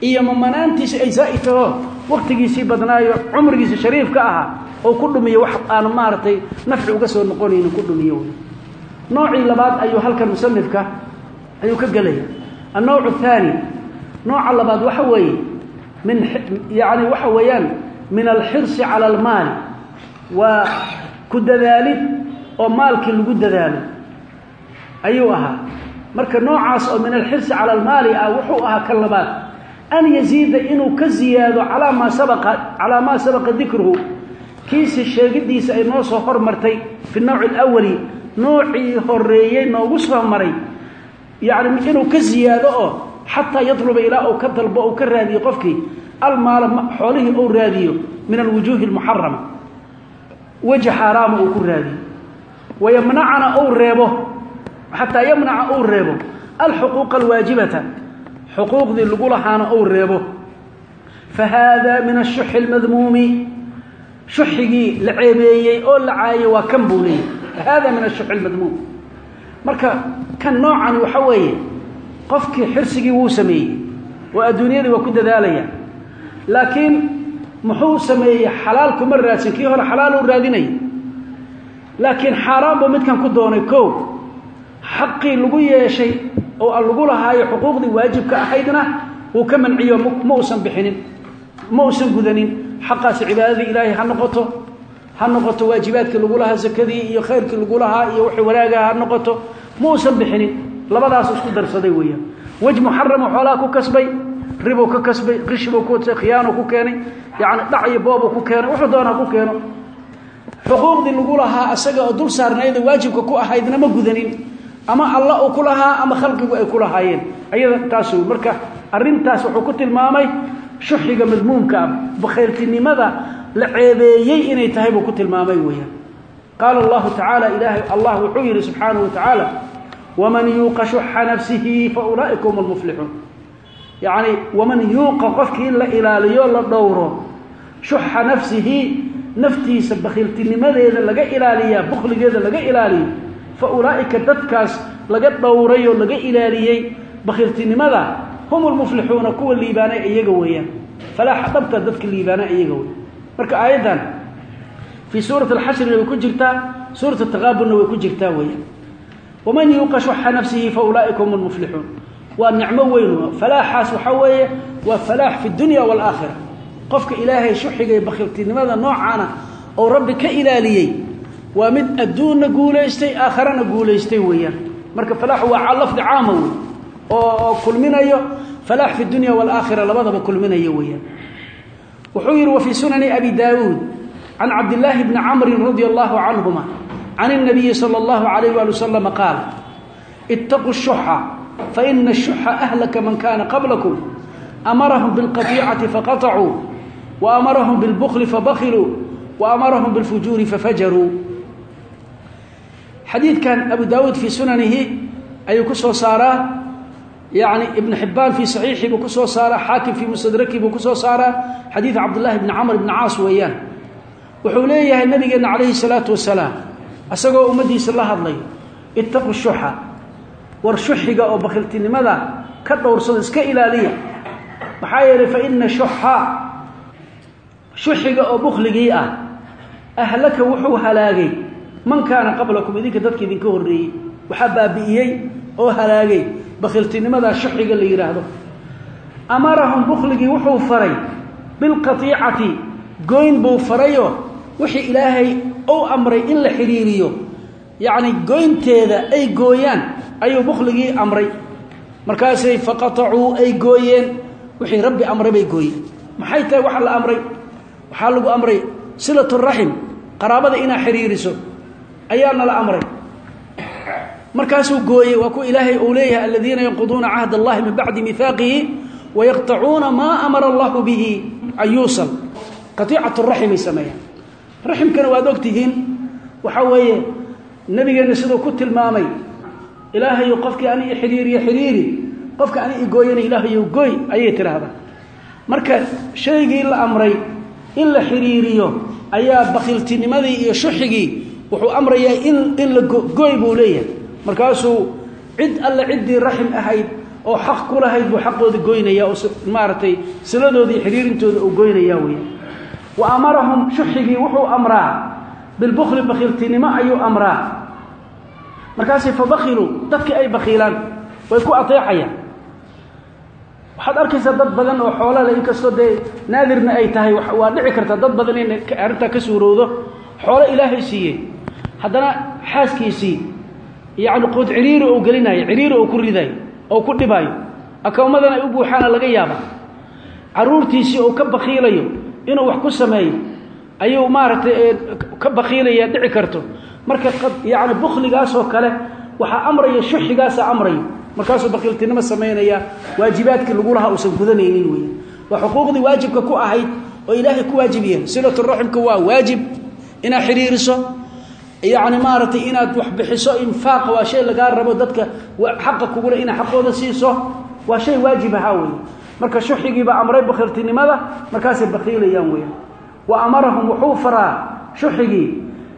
iyo mamanaantiisi ay zaa'id taho waktigiisii badnaayo cumrigiisa shariifka ahaa oo ku dhumiyo wax aan maaragtay nafci uga soo noqonaynin ku dhumiyo. Noocii labaad ayuu halkan musanifka ayuu ka gelaya annowc athaani nooca labaad waxa weeye min yacni waxa weeyaan min alxirsi cala almaali waa ku dadaalid oo maalkii lagu dadaalo ayuu ahaa. Marka noocaas oo min alxirsi cala almaali ah wuxuu ahaa kan labaad an yaziida inuu ka ziyaado calaa maa sabaqa calaa maa sabaqa dikruhu. Kiisi sheegidiisa ay noo soo hormartay fi nawci alawali noocii horeeyey noogu soo maray. Yacni inuu ka ziyaado oo xataa yatluba ilaa uu ka dalbo uu ka raadiyo qofkii almaala xoolihii uu raadiyo min alwujuuhi almuxarama weji xaaraama uu ku raadiyo. Wayamnacana uu reebo reebo alxuquuqa alwaajibata xuquuqdii lagu lahaana uu reebo. Fa haada min ashuxi almadmuumi shuxigii la ceebeeyey oo la caayay waa kan buu leeyahy fa haada min ashuxi almadmuum. Marka kan noocani waxa weeye qofkii xirsigii wuu sameeyey oo adduunyadii waa ku dadaalaya. Laakiin muxuu sameeyey xalaal kuma raadsan kii hore xalaal uu raadinaya laakiin xaaraan buu midkan ku doonay. Kow xaqii lagu yeeshay oo lagu lahaayo xuquuqdii waajibka ahaydna wuu ka manciyo ma uusan bixinin ma uusan gudanin. Xaqaasi cibaadadii ilaahay ha noqoto ha noqoto waajibaadkii lagu lahaa sakadii iyo khayrkii lagu lahaa iyo wixii wanaagaha ha noqoto ma uusan bixinin. Labadaas isku darsaday weeyaan. Wej muxaramu xoolaha ku kasbay ribuu ka kasbay qishibuu ku khiyaano ku keenay yacni dhac boobuu ku keenay wuxuu doonaa ku keeno. Xuquuqdii lagu lahaa isaga oo dul saarnayda waajibka ku ahaydna ma gudanin ama alla uu ku ama khalqigu ay ku lahaayeen. Ayada taas marka arrintaas wuxuu ku tilmaamay shuxiga madmuumka ah bakhayrtinimada la ceebeeyey inay tahay buu ku tilmaamay weeyaan. Qaala allahu tacaala ilaahay allah wuxuu yidhi subxaanahu wa tacaala waman yuuqa shuxa nafsihi fa ulaa'ika hum almuflixuun yacni waman yuuqa qofkii la ilaaliyo la dhowro shuxa nafsihi naftiisa bakhiiltinimadeeda laga ilaaliyaa bukhligeeda laga ilaaliyo fa ulaa'ika dadkaas laga dhowray oo laga ilaaliyey bakhiiltinimada hum lmuflixuuna kuwa liibaanay iyaga weeyaan. Falaaxa dhabta dadka liibaana iyaga wey marka aayaddan fii suurati alxashrina way ku jirtaa suurat taqaabunna way ku jirtaa weeyaan. Waman yuuqa shuxa nafsihi fa ulaa'ika hum lmuflixuun waa nicmo weyn falaaxaas waxaa weeye waa falaax fi dunya waalaakhira qofka ilaahay shuxiga iyo noocaana oo rabbi ka ilaaliyey waa mid adduunna guulaystay aakharana guulaystay weeyaan marka falaaxu waa lafdi caama wey oo kulminayo falaax fi dunya waalaakhira labadaba kulminayo weeyaan wuxuu yidhi wa fii sunani abi daawuud can cabdillaahi bni camrin radia allahu canhuma can الnabiyi salى اllahu alayh wali waslama qaal itaquu الshuxa faina الshuxa ahlaka man kana qablakum amarahum biاlqaطicati faqaطacuu waamarahum biاlbukli fabakiluu waamarahum biاlfujuuri fafajaruu xadiidkan abu daawuud fii sunanihi ayuu ku soo saaraa yani ibn xibbaan fii saxiixii buu ku soo saaraa xaakim fii mustadraki buu ku soo saaraa xadiid cabdillahi bni camr bni caas weeyaan. Wuxuu leeyahay nabigeenna calayhi salaatu wasalaam isagoo ummaddiisa la hadlay ittaqu shuxa war shuxiga oo bakiltinimada ka dhowrsada iska ilaaliya. Maxaa yeelay fa ina shuxa shuxiga oo bukhligii ah ahlaka wuxuu halaagay man kaana qablakum idinka dadka idinka horreeyey waxaa baabi'iyey oo halaagay bakiltinimadaa shuxiga la yidhaahdo amarahum bukhligii wuxuu faray bilqatiicati goyn buu farayo wixii ilaahay ou amray in la xidhiiriyo. Yacni goynteeda ay gooyaan ayuu bukhligii amray. Markaasay faqatacuu ay gooyeen wixii rabbi amray bay gooyeen. Maxay tahay waxa la amray? Waxaa lagu amray silatu raxim qaraabada inaad xidhiiriso ayaana la amray. Markaasuu gooyey waa ku ilaahay uu leeyahay aladiina yanquduuna cahd allahi min bacdi mihaaqihi wayaqtacuuna maa amara allahu bihi an yuusal qatiicat raximay sameeyaan raximkana waad ogtihiin waxaa weeye nabigeenna siduu ku tilmaamay ilaahayu qofkii ani i xidhiiriyo xidhiiri qofka ani i gooyana ilaahayu gooy ayay tidhaahdaa marka shaygii la amray in la xidhiiriyo ayaa bakiltinimadii iyo shuxigii wuxuu amrayaa in in la gooy buu leeyahay. Markaasuu cid alle ciddii raxim ahayd oo xaq ku lahayd buu xaqooda goynaya oo maaragtay siladoodii xidhiirintooda uu goynaya weya wa amarahum shuxigii wuxuu amraa bilbukli bakiiltinimo ayuu amraa. Markaasay fabakiluu dadkii ay bakiilaan way ku ateecayaan waxaad arkaysaa dad badan oo xoola leh inkastoo dee naadirna ay tahay waa dhici karta dad badan in arrintaa ka suurowdo. Xoolo ilaahay siiyey haddana xaaskiisii yacni quud ciriiri ou gelinayo ciriiri ou ku ridayo oo ku dhibaayo akawmadan ay u buuxaana laga yaaba caruurtiisii ou ka bakiilayo inuu wax ku sameeyo ayuu maaragtay ka bakiilaya dhici karto. Marka yacni bukhligaasoo kale waxaa amraya shuxigaasaa amrayo markaasuu bakiiltinimo samaynaya waajibaadkii lagu lahaa uusan gudanaynin wey waa xuquuqdii waajibka ku ahayd oo ilaahay ku waajib yahay. Silaturaximka waa waajib. Inaad xidhiiriso yacni maaragtay inaad wax bixiso infaaqa waa shay lagaa rabo dadka xaqa kugula inaad xaqooda siiso. Waa shay waajib ahaa wey marka shuxigiibaa amray bakiiltinimada markaasay bakiilayaan wey wa amarahum wuxuu faraa shuxigii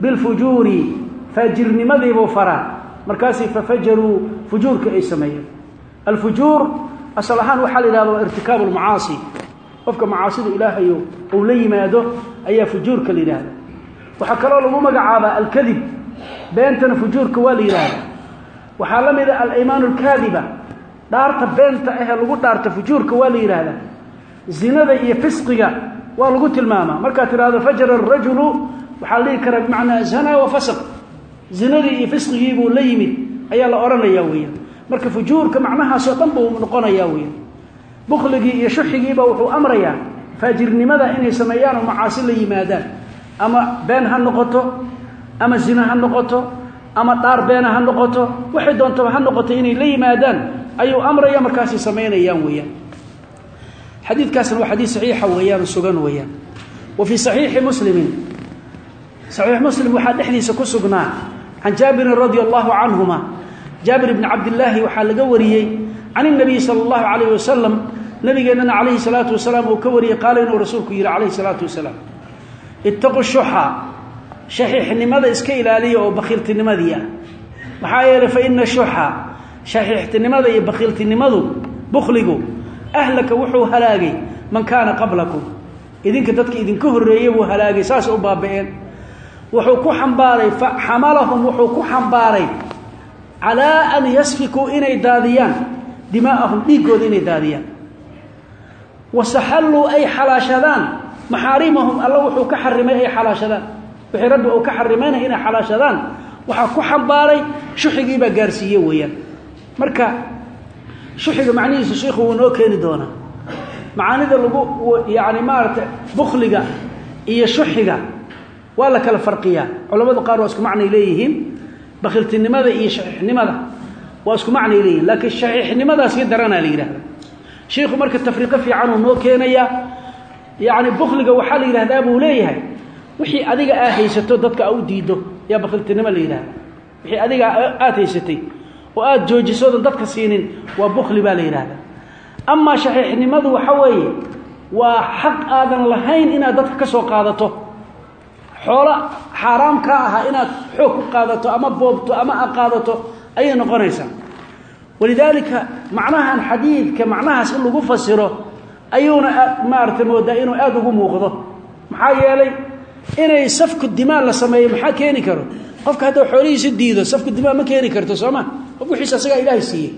bilfujuuri faajirnimadiibuu faraa. Markaasay fafajaruu fujuurka ay sameeyeen. Alfujuur asal ahaan waxaa la yidhahda waa irtikaabu lmacaasi qofka macaasida ilaahayo uu la yimaado ayaa fujuurka la yidhahda waxaa kaloo lagu magacaabaa alkadib beentana fujuurka waa la yidhaahda waxaa la mida alimaanu alkaadiba dhaarta beenta ahee lagu dhaarta fujuurka waa la yidhaahdaa zinada iyo fisqiga waa lagu tilmaamaa. Markaad tidhahdo fajara arajulu waxaa la dhihi karaa bimacnaa zanaa wa fasaq zinadii iyo fisqigii buu la yimid. Ayaa la odhanaya weeyaan marka fujuurka macnahaasoo dhan buu noqonayaa weeyaan bukhligii iyo shuxigiiba wuxuu amrayaa faajirnimada inay sameeyaan macaasi la yimaadaan ama been ha noqoto ama zina ha noqoto ama dhaar beena ha noqoto waxay doontaba ha noqoto inay la yimaadaan ayuu amraya markaasay samaynayaan weeyaan. Xadiidkaasna waa xadiid saxiixa weeyaan sugan weeyaan. Wa fii saxiixi muslimin saxiix muslim waxaa dhexdiisa ku sugnaa can jaabirin radia allahu canhuma jaabir bni cabdillaahi waxaa laga wariyey can اnabiyi sala اllahu calayh wasalam nabigeennana calayhi salaatu wasalaam uu ka wariyey qaala inuu rasuulku yihi calayhi salaatu wasalaam ittaqu shuxa. Shaxiixnimada iska ilaaliya oo bakiiltinimadii ah. Maxaa yeelay fa ina shuxa shaxiixtinimada iyo bakiiltinimadu bukhligu ahlaka wuxuu halaagay man kaana qablakum. Idinka dadka idinka horreeye buu halaagay saas u baaba-een. Wuxuu ku xambaaray xamalahum wuxuu ku xambaaray calaa an yasfikuu inay daadiyaan dimaa'ahum dhiiggooda inay daadiyaan. Wasaxalluu ay xalaashadaan maxaarimahum alla wuxuu ka xarimay ay xalaashadaan. Wixii rabbi uu ka xarimaynaya inay xalaashadaan waxaa ku xambaaray shuxigiibaa gaarsiiye weeyaan. Marka shuxiga macnihiisu sheikhu wuu noo keeni doonaa. Macaanida lagu yani maaragtay bukliga iyo shuxiga waa la kala farqiyaa. Culamadu qaar waa isku macnay leeyihiin bakiltinimada iyo shaxiixnimada waa isku macnay leeyihiin laakiin shaxiixnimadaas iyo daranaa la yidhahda shiikhu marka tafriiqo fiicanuu noo keenayaa yani bukliga waxaa la yidhahdaa buu leeyahay. Wixii adiga aad haysato dadka a u diido yaa bakiltinimo la yidhahda wixii adiga aada haysatay oo aada joojisoodan dadka siinin waa bukli baa la yidhahda amaa shaxiixnimadu waxa weeye waa xaq aadan lahayn inaad dadka ka soo qaadato. Xoolo xaaraam kaa ahaa inaad xoog ku qaadato ama boobto ama a qaadato ayay noqonaysaa. Walidaalika macnahan xadiidka macnahaas in lagu fasiro ayuuna maaragtay moodaa inuu aada ugu muuqdo. Maxaa yeelay inay safku dimaa la sameeyo maxaa keeni karo? Qofka hadduu xoolihiisa diido safku dimaa ma keeni karto soo ma? Qof wixiisa asagaa ilaahay siiyey.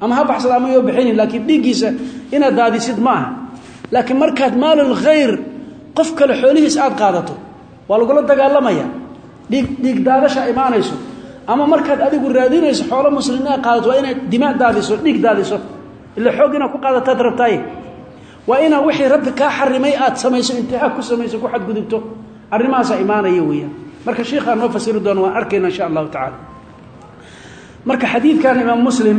Ama ha baxsada ama yoo bixinin laakiin dhiiggiisa inaad daadisid ma laakiin markaad maalul khayr qof kale xoolihiisa aada qaadato waa lagula dagaalamaya. Dhiig dhiig daadasha imaanayso. Ama markaad adigu raadinayso xoolo muslimiin aad qaadato waa inaad dimaa daadiso dhiig daadiso. Ila xoog ku qaadataad rabtaaye waa inaa wixii rabbi kaa xarimay aad samayso intihaag ku samayso ku xadgudubto. Arrimahaasaa imaanaya weeyaan. Marka shiikhaa noo fasiri doona waan arkayna insha allahu tacala marka xadiidkan imaam muslim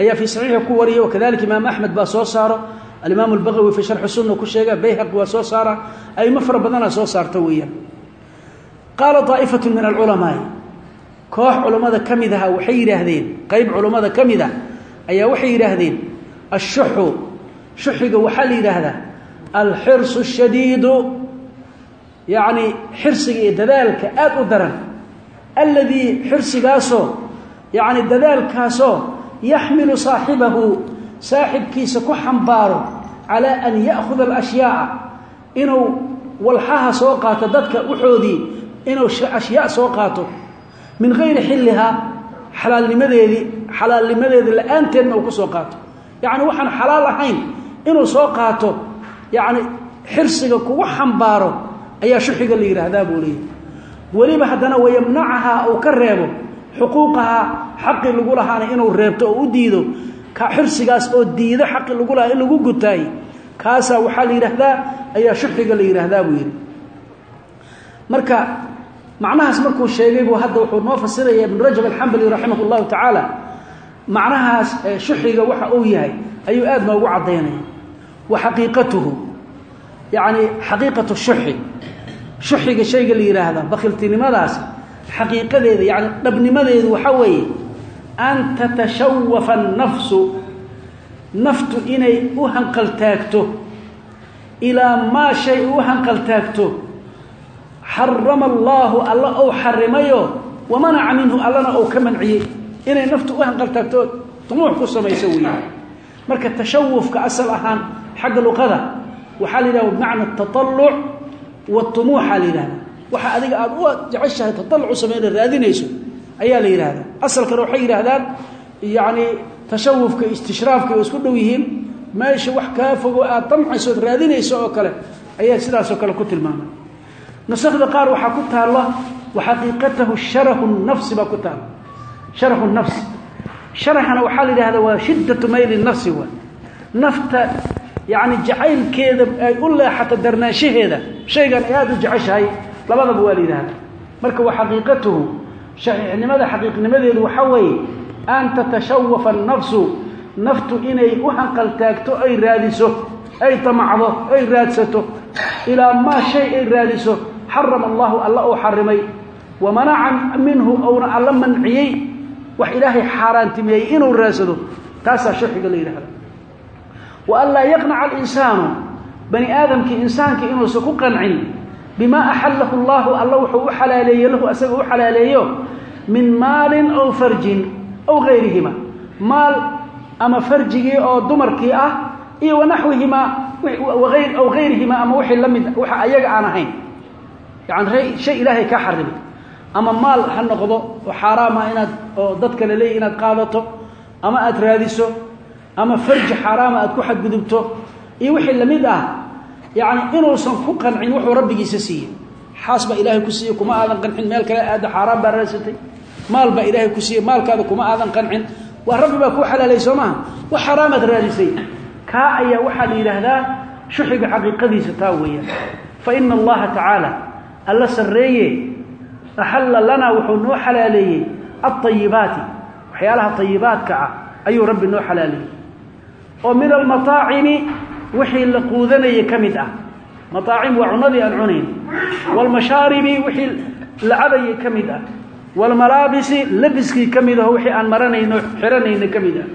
ayaa fii saxiixi ku wariyay wakadalika imaam axmed baa soo saaro. Alimaam albagawi fii sharxi sunna ku sheega bayhaqi waa soo saara. Aimo fara badanaa soo saarta weeyaan. Qaala daa'ifatu min alculamaai koox culammada ka mid aha waxay yidhaahdeen ah shuxiga waxaa la yidhaahdaa alxirsu shadiidu yacni xirsiga iyo dadaalka aada u daran alladii xirsigaasoo yacni dadaalkaasoo yaxmilu saaxibahu saaxibkiisa ku xambaaro calaa an ya'khuda alashyaaa inuu walxaha soo qaato dadka waxoodii inuu ashyaa soo qaato min gayri xillihaa xalaalnimadeedii xalaalnimadeedii la'aanteedna uu ku soo qaato. Yacni waxaan xalaal ahayn inuu soo qaato yacni xirsiga kugu xambaaro ayaa shuxiga la yidhaahdaa buu leeyahy weliba haddana wayamnacahaa uu ka reebo xuquuqahaa xaqi lagu lahaana inuu reebto oo u diido xirsigaas oo diido xaqi lagu lahaa in lagu gutaay kaasaa waxaa la yidhaahdaa ayaa shuxiga la yidhaahdaa buu yidhi. Marka macnahaas markuu sheegay buu hadda wuxuu noo fasiraya ibnu rajab alxambali raximah llahu tacaala macnahaas shuxiga waxa uu yahay ayuu aada noogu caddaynaya wa xaqiiqatuhu yacni xaqiiqatu shuxi shuxiga shayga la yidhaahda bakiltinimadaas xaqiiqadeeda yani dhabnimadeedu waxaa weeye an tatashawafa annafsu naftu inay u hanqaltaagto ilaa maa shay u hanqaltaagto xarama allaahu alla ou xarimayo wamanaca minhu allana ou ka manciyey inay naftu u hanqaltaagto tumuux ku samayso weeye. Marka tashawufka asal ahaan xagga luqada. Waxaa la yidhahda bimacna ataطaluc watumuuxa la yidhahda waxa adiga aada u jeceshahay taalucu samayna raadinayso ayaa la yidhahdaa. Asalkana waxay yidhaahdaan yacni tashawufka istishraafka oo isku dhow yihiin meesha wax kaa fogo aad damcayso ood raadinayso oo kale ayaa sidaasoo kale ku tilmaamay. Nusakda qaar waxaa ku taalla waxaqiiqatahu sharahu nafsi baa ku taalla. Sharahu nafsi. Sharahana waxaa la yidhahdaa waa shiddatu mayli nafsi wa. Nafta yacni jacaylkeeda ay u leexato darnaanshaheeda shaygan ay aada u jeceshahay labadaba waa la yidhahdaa marka wa xaqiiqatuhu shaxiixnimada xaqiiqnimadeedu waxaa weeye an tatashawafa annafsu naftu inay u hanqaltaagto ay raadiso ay damacdo ay raadsato ilaa maa shay ay raadiso xarama allahu alla uu xarimay wa manaca minhu ouna alla manciyey wax ilaahay xaaraantimeeyey inuu raadsado taasaa shuxiga la yidhahda wa an laa yaqnaca alinsaanu bani aadamkii insaankii inuusan ku qancin bimaa axallahu allahu alla wuxuu u xalaaleeye lahu asaga u xalaaleeyo min maalin aw farjin aw gayrihima maal ama farjigii oo dumarkii ah iyo wanaxwihimaa aw gayrihimaa ama wixii la mid waxa ayaga aan ahayn. Yani shay ilaahay ka xarimay ama maal ha noqdo oo xaaraama inaad oo dad kale leeyihi inaad qaadato ama aad raadiso ama farji xaaraama aad ku xadgudubto iyo wixii la mid ah yacni inuusan ku qancin wuxuu rabbigiisa siiyey. Xaas baa ilaahay ku siiyey kuma aadan qancin meel kale aada xaaraan baa raasatay. Maal baa ilaahay ku siiyey maalkaada kuma aadan qancin. Waa rabbi baa kuu xalaalay soo maaha? Wax xaraamaad raadisay. Kaa ayaa waxaa la yidhaahdaa shuxiga xaqiiqadiisa taa weeyaan. Fa ina allaha tacaala alla sarreeye axalla lanaa wuxuu noo xalaaleeyey alطayibaati waxyaalaha طayibaadka ah ayuu rabbi noo xalaaleeyey oo min almataacimi wixii la quudanayay ka mid ah. Mataacim waa cunadii aan cunayn. Waalmashaaribi wixii la cabayay ka ah. Waalmalaabisi labiskii ka mid aho wixii aan maranayno xiranayna ka mid ah.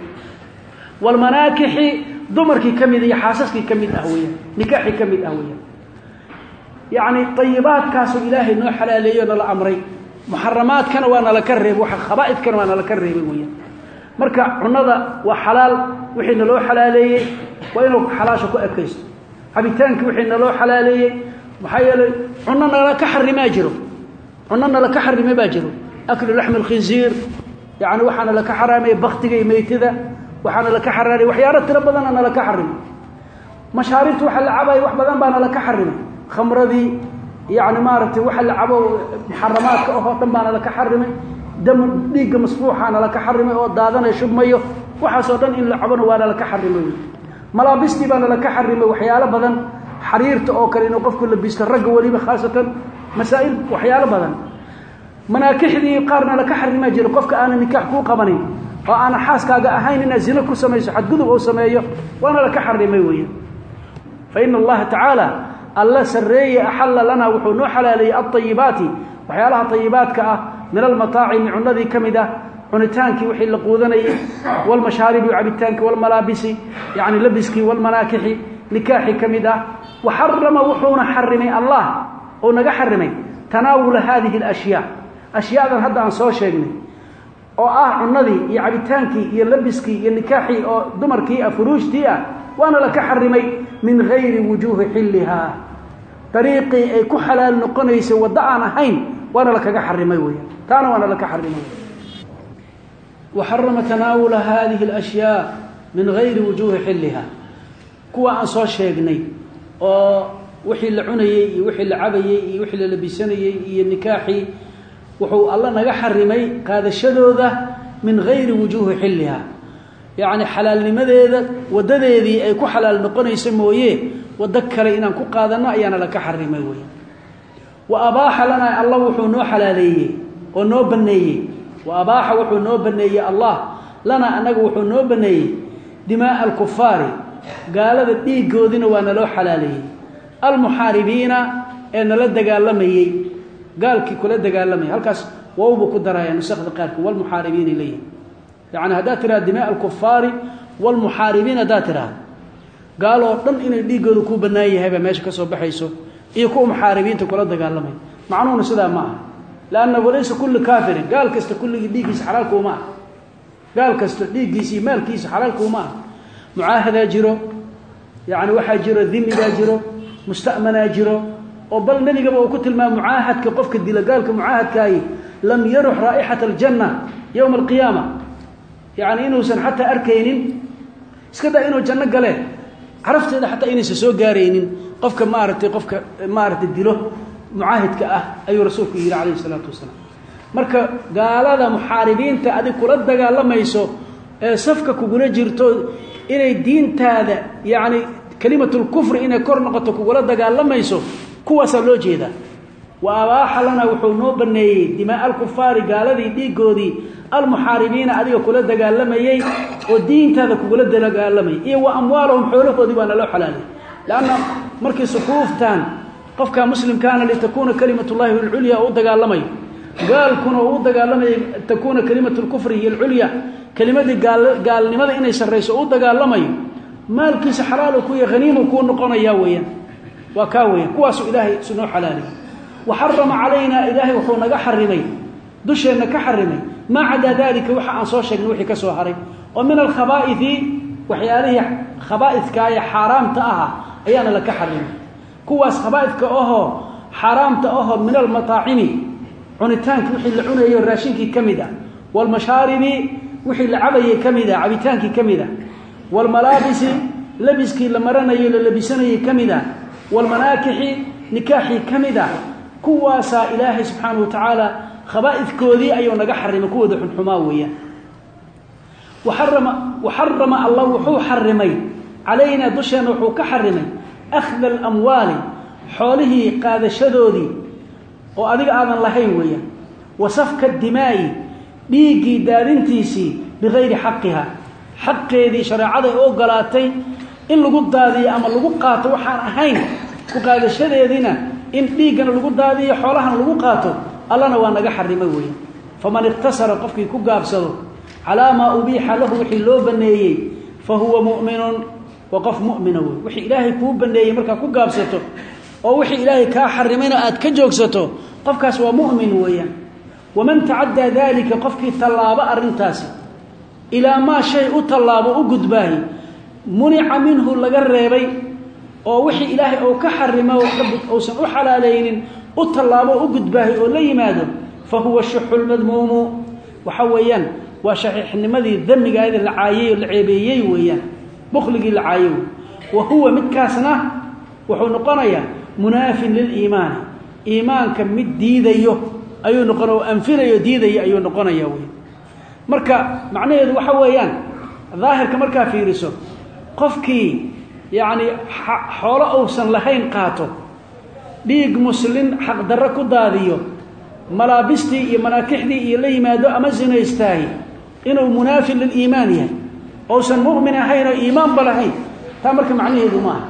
Waalmanaakixi dumarkii ka mid ah xaasaskii ka ah weyaan nikaaxii ka mid ah weyaan yacni ayibaadkaasuu ilaahay noo xalaaleeyo nala amray. Muxaramaadkana waa nala ka reebay. Waxa khabaa'idkana waa nala ka reebay marka cunada waa xalaal wixii naloo xalaaleeyey waa inuu xalaasha ku ekaysto cabitaankii wixii naloo xalaaleeyey maxaa yeelay cuno nala ka xarimaa jiro. Cuno nala ka xarimay baa jiro. Aklu laxmi alkhinziir yani waxaana laka xaraamaya baktiga iyo meytada waxaana laka xaraamay waxyaalo tiro badana nala ka xarimay mashaaribta waxa la cabayo wax badan baa nala ka xarimay khamradii yani maaragtay waxa la cabo muxaramaadka ahoo dhan baana laka xarimay dam dhiigga masfuuxaana laka xarimay oo daadanay shubmayo waxaasoo dhan in la cabona waana laka xarimay. Malaabistii baana laka xarimay waxyaalo badan xariirta oo kale inuu qofku labisto ragga weliba khaasatan masaa'il waxyaalo badan. Manaakixdii qaarna laka xarimaa jira qofka aanan nikaax kuu qabanin oo aanan xaaskaaga ahayn inaad zino ku samayso xadgudub ou sameeyo waana laka xarimay weya fa ina allaha tacaala alla sarreeye axalla lanaa wuxuu noo xalaaleeyey alطayibaati waxyaalaha طayibaadka ah min almataacimi cunadii ka mid ah cunitaankii wixii la quudanayay walmashaaribi cabitaanki walmalaabisi yani labiskii walmanaakixi nikaaxi ka mid ah waxarama wuxuuna xarimay allah oo naga xarimay tanaawula haadihi alashyaa. Ashyaadan hadda aan soo sheegnay oo ah cunadii iyo cabitaankii iyo labiskii iyo nikaaxii oo dumarkii ah furuujtii ah waana la ka min gayri wujuuhi xillihaa. Dariiqii ay ku xalaal noqonayso waddo aan waana lakaga xarimay weya taana waana laka xarimay waxarama tanaawula hadihi اlashyaa min gayri wujuuhi xilliha. Kuwa aan soo sheegnay oo wixii la cunayey iyo wixii la cabayey iyo wixii la labisanayey iyo nikaaxii wuxuu alla naga xarimay qaadashadooda min gayri wujuuhi xilliha. Yacni xalaalnimadeeda waddadeedii ay ku xalaal noqonayso mooye waddo kale inaan ku qaadanno ayaana laka xarimay wey wa abaaxa lanaa allah wuxuu noo xalaaleeyey oo noo baneeyey wa abaaxa wuxuu noo baneeyey allah lanaa annaga wuxuu noo baneeyey dimaaa alkufaari gaalada dhiigoodina waa naloo xalaaleeyey. Almuxaaribiina ee nala dagaalamayey gaalkii kula dagaalamayay halkaas wawbuu ku daraya nusakda qaarkii walmuxaaribiina leeyihi yani haddaad tiraha dimaa alkufaari walmuxaaribiin haddaad tiraha gaaloo dhan inay dhiigooda ku bannaan yahay baa meesha ka soo baxayso iyo kuwa muxaaribiinta kula dagaalamay. Macnuhuna sidaa ma aha. Lanna walaysa kulli kaafirin gaal kasta kulligii dhiiggiisa xalaalkuuma ah gaal kasta dhiiggiisa iyo maalkiisa ah mucaahadaa jiro yani waxaa jiro dimigaa jiro musta'manaa jiro oo bal nebigaba uu ku tilmaama mucaahadka qofka dila gaalka mucaahadkaayi lam yarux raa'ixata aljanna yowma alqiyaama. Yani inuusan xataa arkaynin iska daa inuu janno gale carafteeda xataa inaysan soo gaaraynin qofka maaragtay qofka maaragtay dilo mucaahidka ah ayuu rasuulku yidhi calayhi isalaatu wasalaam. Marka gaalada muxaaribiinta adig kula dagaalamayso ee safka kugula jirto inay diintaada yacni kelimatulkufri inay kor noqoto kugula dagaalamayso kuwaasaa loo jeedaa wa abaaxa lana wuxuu noo baneeyey dimaa alkufaari gaaladii dhiigoodii almuxaaribiina adiga kula dagaalamayey oo diintaada kugula dagaalamayay iyo wa amwaalahum xoolahoodii baa naloo xalaalay. Lanna markii sukuuftan qofka muslimkaana litakuuna kalimat llahi alculya u dagaalamayo gaalkuna u dagaalamaya takuuna kalimat lkufri hiy alculya kelimadii gaalnimada inay sarrayso u dagaalamayo maalkiisa xalaalo kuya haniimu kuu noqonaya weeyaan. Waa kaa weeyaan. Kuwaasuu ilaahay sunoo xalaalay xarama calaynaa ilaahay wuxuu naga xarimay dusheenna ka xarimay maa cadaa dalika waxa aan soo sheegnay wixii ka soo haray oo min alkhabaa'ifi waxyaalihii khabaa'idkaaya xaaraamta aha ayaana laka xarimay kuwaas khabaa'idka ahoo xaaraamta ahoo min almataacimi cunitaanki wixii la cunayo raashinkii ka mid ah waalmashaaribi wixii la cabayay ka mid ah cabitaankii ka mid ah kuwaasaa ilaahay subxaana wa tacaala khabaa'idkoodii ayuu naga xarimay kuwooda xunxumaa weeyaan. Waxarama waxarama allah wuxuu xarimay calaynaa dusheena wuxuu ka xarimay akhda alamwaali xoolihii qaadashadoodii oo adiga aadan lahayn weeyaan. Wa safka dimaa'i dhiiggii daadintiisii bigayri xaqiha xaqeedii shareecada u ogolaatay in lagu daadiyo ama lagu qaato waxaan ahayn ku qaadashadeediina in dhiiggana lagu daadiyo xoolahana lagu qaato allana waa naga xarimay weeyaan faman iqtasara qofkii ku gaabsado calaa maa ubiixa lahu wixii loo baneeyey fa huwa mu'minun waa qof mu'mina wey wixii ilaahay kuu baneeyey markaa ku gaabsato oo wixii ilaahay kaa xarimayna aad ka joogsato qofkaas waa mu'min weeyaan. Waman tacaddaa daalika qofkii tallaabo arrintaasi ilaa maa shay u tallaabo u gudbaahi munica minhu laga reebay oo wixii ilaahay ou ka xarimo uusan u xalaalaynin u tallaabo u gudbaahi oo la yimaado fa huwa shuxu lmadmuumu waxa weeyaan waa shaxiixnimadii damigaayada la caayey la ceebeeyey weeyaan bukhligii la caayey. Wa huwa midkaasna wuxuu noqonayaa munaafin liliimaani iimaanka mid diidayo ayuu noqon oo anfinayo diidaya ayuu noqonaya wey marka macnaheedu waxa weeyaan daahirka markaa fiiriso qofkii yacni xoolo uusan lahayn qaato. Dhiig muslin xaqdarro ku daadiyo. Malaabistii iyo manaakixdii iyo la yimaado ama sinaystaahi inuu munaafin liliimaan yahay. Ousan mu'min ahayn oo iimaanba lahayn. Taa marka macnaheedu maaha.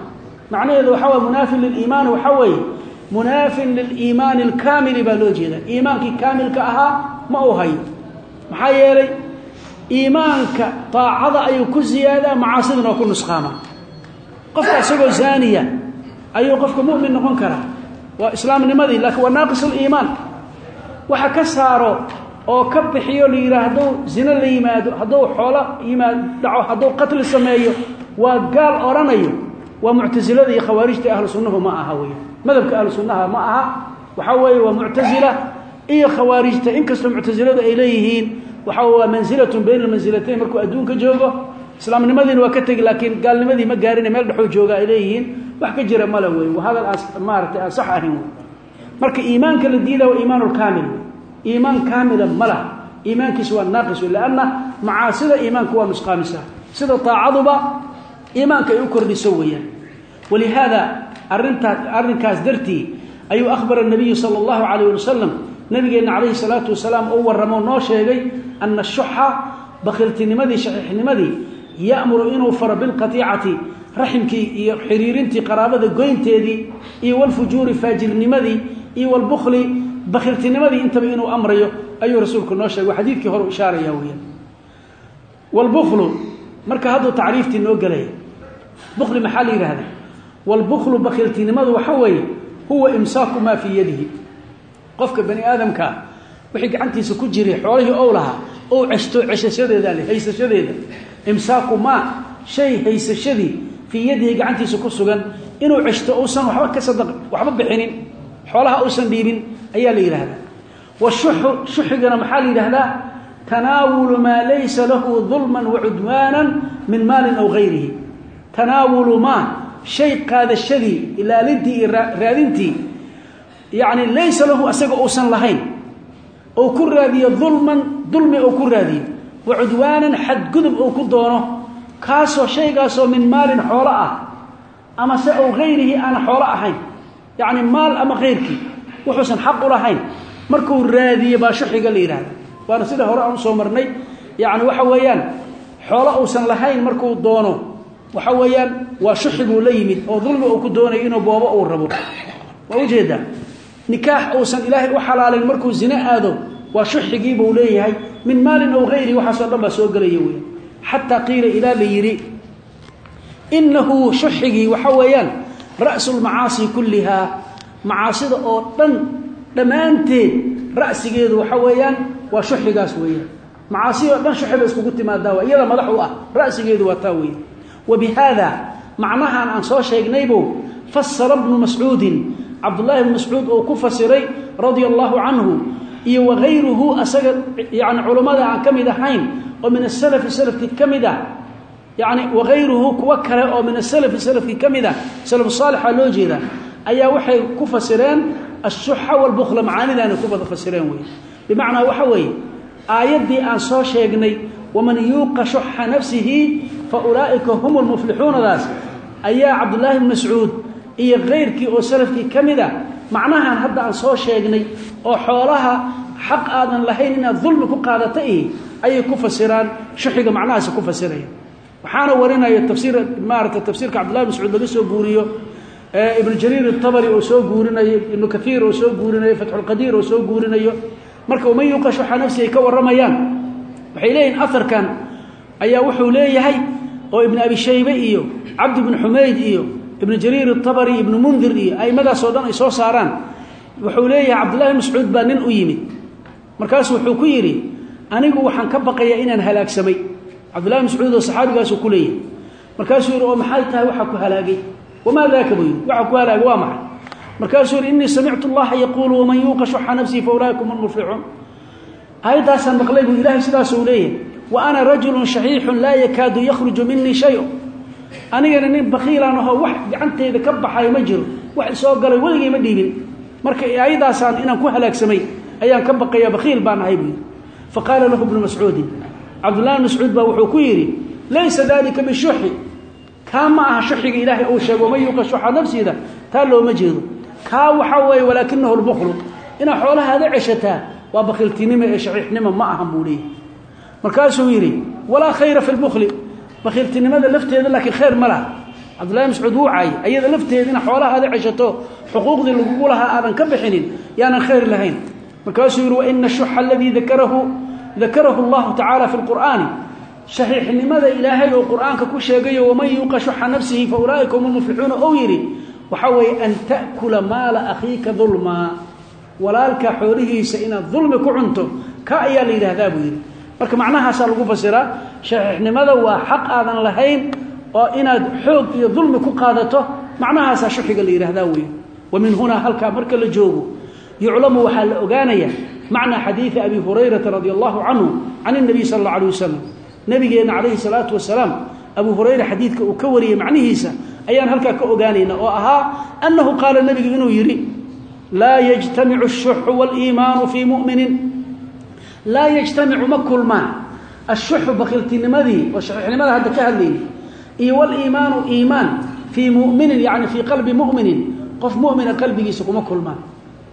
Macnaheedu waxaa waye munaafin liliimaani waxaa weeye munaafin liliimaani alkaamili baa loo jeedaa. Iimaankii kaamilka ahaa ma uu hayo. Maxaa yeelay iimaanka daacada ayuu ku ziyaadaa macaasiduna oo ku nusqaamaa qofka isagoo zaaniya ayuu qofka mu'min noqon karaa. Waa islaamnimadii laakiin waa naaqis aliimaan waxa ka saaro oo ka bixiyo la yidhaha hadduu zino la yimaado hadduu xoolo yimaad dhaco hadduu qatli sameeyo waa gaal odhanayo. Waa muctasilada iyo khawaarijta ahlu sunnahu ma aha wey madhabka ahlu sunnaha ma aha. Waxaa weeye waa muctasila iyo khawaarijta. Inkastoo muctasiladu ay leeyihiin waxa waa mansilatun bayna almansilatayn markuu adduunka joogo islaamnimadiina waa ka tegi laakiin gaalnimadii ma gaarine meel dhexoo jooga leeyihiin wax ka jira male wey hadal maaratay aan sax ahayn marka iimaanka la diida waa iimaan iimaan kaamila ma laha. Waa naaqis wey lianna macaasida iimaanka waa nusqaamisa sida taacaduba iimaanka ay u kordhiso weeyaan. Walihaada arintaas arrinkaas dartii ayuu akhbara nabiyu sala allahu calayh ali wasalam nabigeenna calayhi salaatu wasalaam u warramo noo sheegay ana shuxa bakhiltinimadii shaxiixnimadii ya'muru inuu faro bilqatiicati raximkii iyo xiriirintii qaraabada goynteedii iyo walfujuuri faajirnimadii iyo walbukhli bakhiltinimadii intaba inuu amrayo ayuu rasuulku noo sheegay. Xadiidkii hore u ishaaraya weeyaan. Walbukhlu marka hadduu tacriiftii noo gelaya bukhli maxaa la yidhahda walbukhlu bakhiltinimadu waxa weeye huwa imsaaku maa fii yadihi. Qofka bani aadamkaa wixii gacantiisa ku jiray xoolihii ou lahaa ou ceshto ceshashadeeda le haysashadeeda imsaaku maa shay haysashadii fii yadihi gacantiisa ku sugan inuu ceshto uusan waxba ka sadaq waxba bixinin xoolaha uusan dhiibin ayaa la yidhaahdaa. Washuxu shuxigana maxaa la yidhaahdaa? Tanaawulu maa laysa lahu dulman wacudwaanan min maalin aw gayrihi. Tanaawulu maa shay qaadashadii ilaalintii iyo raadintii yacni laysa lahu asaga uusan lahayn ou ku raadiyo dulman dulmi ou ku raadiyo wa cudwaanan xadgudub ou ku doono kaasoo shaygaasoo min maalin xoolo ah ama se ou hayrihi aan xoolo ahayn yacni maal ama kayrkii wuxuusan xaq u lahayn. Markuu raadiyo baa shuxiga la yidhahda waana sida hore aan u soo marnay. Yacni waxa weeyaan xoolo uusan lahayn markuu doono waxa weeyaan waa shuxi buu la yimid oo dulmi uu ku doonayo inuu boobo uu rabo. Waa u jeedaa nikaax uusan ilaahay u xalaalayn markuu zine aado waa shuxigii buu leeyahay min maalin aw hayrihi waxaasoo dhan baa soo gelaya wey xataa qiila ilaa la yidhi inahu shuxigii waxa weeyaan ra'su lmacaasi kullihaa macaasida oo dhan dhammaanteed ra'sigeedu waxa weeyaan waa shuxigaas weeyaan macaasi oo dhan shuxi ba iskugu timaadaa waa iyada madax u ah ra'sigeedu waa taa weeye wa bihaada macnahan aan soo sheegnaybu fasara bnu mascuudin cabdullaahi bnu mascuud oo ku fasiray radia allahu canhu iyo wagayruhu asaga yani culummada aan ka mid ahayn oo min asalafi salafkii ka mid ah yani wagayruhu kuwo kale oo min asalafi salafkii ka mid ah salafu loo jeeda ayaa waxay ku fasireen ashuxa walbukla macaanidaana ku wada fasireen wey bimacnaa waxa weeye aayaddii aan soo sheegnay waman yuuqa shuxa nafsihi fa ulaa'ika hum lmuflixuunadaas ayaa cabdullaahi bn mascuud iyo keyrkii oo salafkii ka mid a macnahan hadda aan soo sheegnay oo xoolaha xaq aadan lahayn inaad dulmi ku qaadata ayay ku fasiraan shuxiga macnahaasi ku fasiraya. Waxaana warinaya tafsiir maarata tafsiirka cabdullahi bn mascuud laga soo guuriyo ibnu jariir atabari oo soo guurinayo ibnu kaiir oo soo guurinayo fatxulqadiir oo soo guurinayo. Marka uman yuuqa shuxa nafsi ay ka warramayaan? Waxay leeyihiin aharkan ayaa wuxuu leeyahay oo ibnu abi shaybe iyo cabdi bnu xumayd iyo ibnu jariir atabari ibnu mundir iyo aimadaasoo dhan ay soo saaraan wuxuu leeyahay cabdullahi bn mascuud baa nin u yimid. Markaasu wuxuu ku yidhi anigu waxaan ka baqayaa inaan halaagsamay cabdullahi mascuud oo saxaabigaasuu ku leeyahay. Markaasuu yidhi oo maxay tahay waxaa ku halaagay? Wamaa daaka buu yidhi? Waxaa ku halaagay waa maxay? Markaasuu yidhi innii samictu allaha yaquulu waman yuuqa shuxa nafsii fa ulaaika hum lmuflixuun aayaddaasaan maqlay buu ilaahay sidaasuu leeyahay. Wa anigana nin bakiilaan ahoo wax gacanteyda ka baxayo ma jiro. Wax isoo galay weligay ma dhiibin. Marka aayadaasaan inaan ku halaagsamay ayaan ka baqaya bakiil baan ahay buu yidhi faqaala lahu ibnu mascuudin cabdullahi mascuud baa wuxuu ku yidhi laysa dalika bishuxi kaa ma aha shuxiga ilaahay uu sheego waman yuuqa shuxa nafsiida taa looma jeedo. Kaa waxaa weeye walaakinahu lbuklu inaad xoolahaada ceshataa waa bakiiltinimo ee shaxiixnimo ma ahan buu leeyahy markaasuu yidhi walaa khayra fi lbukli bakiiltinimada lafteeda laakiin khayr ma laha. Cabdullahi mascuud wuu caayay. Ayada lafteeda ina xoolahaada ceshato xuquuqdii lagugu lahaa aadan ka bixinin yaanan khayr lahayn. Markaasuu yidhi waina shuxa aladii dakarahu dakarahu allahu tacaala fi lqur'aani shaxiixnimada ilaahay oo qur'aanka ku sheegayo waman yuuqa shuxa nafsihi fa ulaa'ika hum lmuflixuuna ou yidhi waxaa an ta'kula maala akhiika dulmaa walaalka xoolihiisa inaad dulmi ku cunto ka ayaa la yidhaahdaa buu yidhi marka macnahaasaa lagu fasiraa shaxiixnimada waa xaq aadan lahayn oo inaad xoog iyo dulmi ku qaadato macnahaasaa shuxiga la yidhaahdaa wey wa min hunaa halkaa marka la joogo yuclamu waxaa la ogaanaya macnaa xadiidi abi hurayrata radi allahu canhu can اnabiy sal اllau alيh wasalam nabigeenna calayhi salaatu wasalaam abu hurayra xadiidka uu ka wariyey macnihiisa ayaan halkaa ka ogaanayna oo ahaa annahu qaala nebigu inuu yidhi laa yajtamicu الshuxu wاliimaanu fii muminin laa yajtamicu ma kulmaan. Ashuxu bakiltinimadii oo shaxiixnimada hadda ka hadlayna iyo waliimaanu iimaan fii muminin yani fii qalbi muminin qof mumina qalbigiisa kuma kulmaan.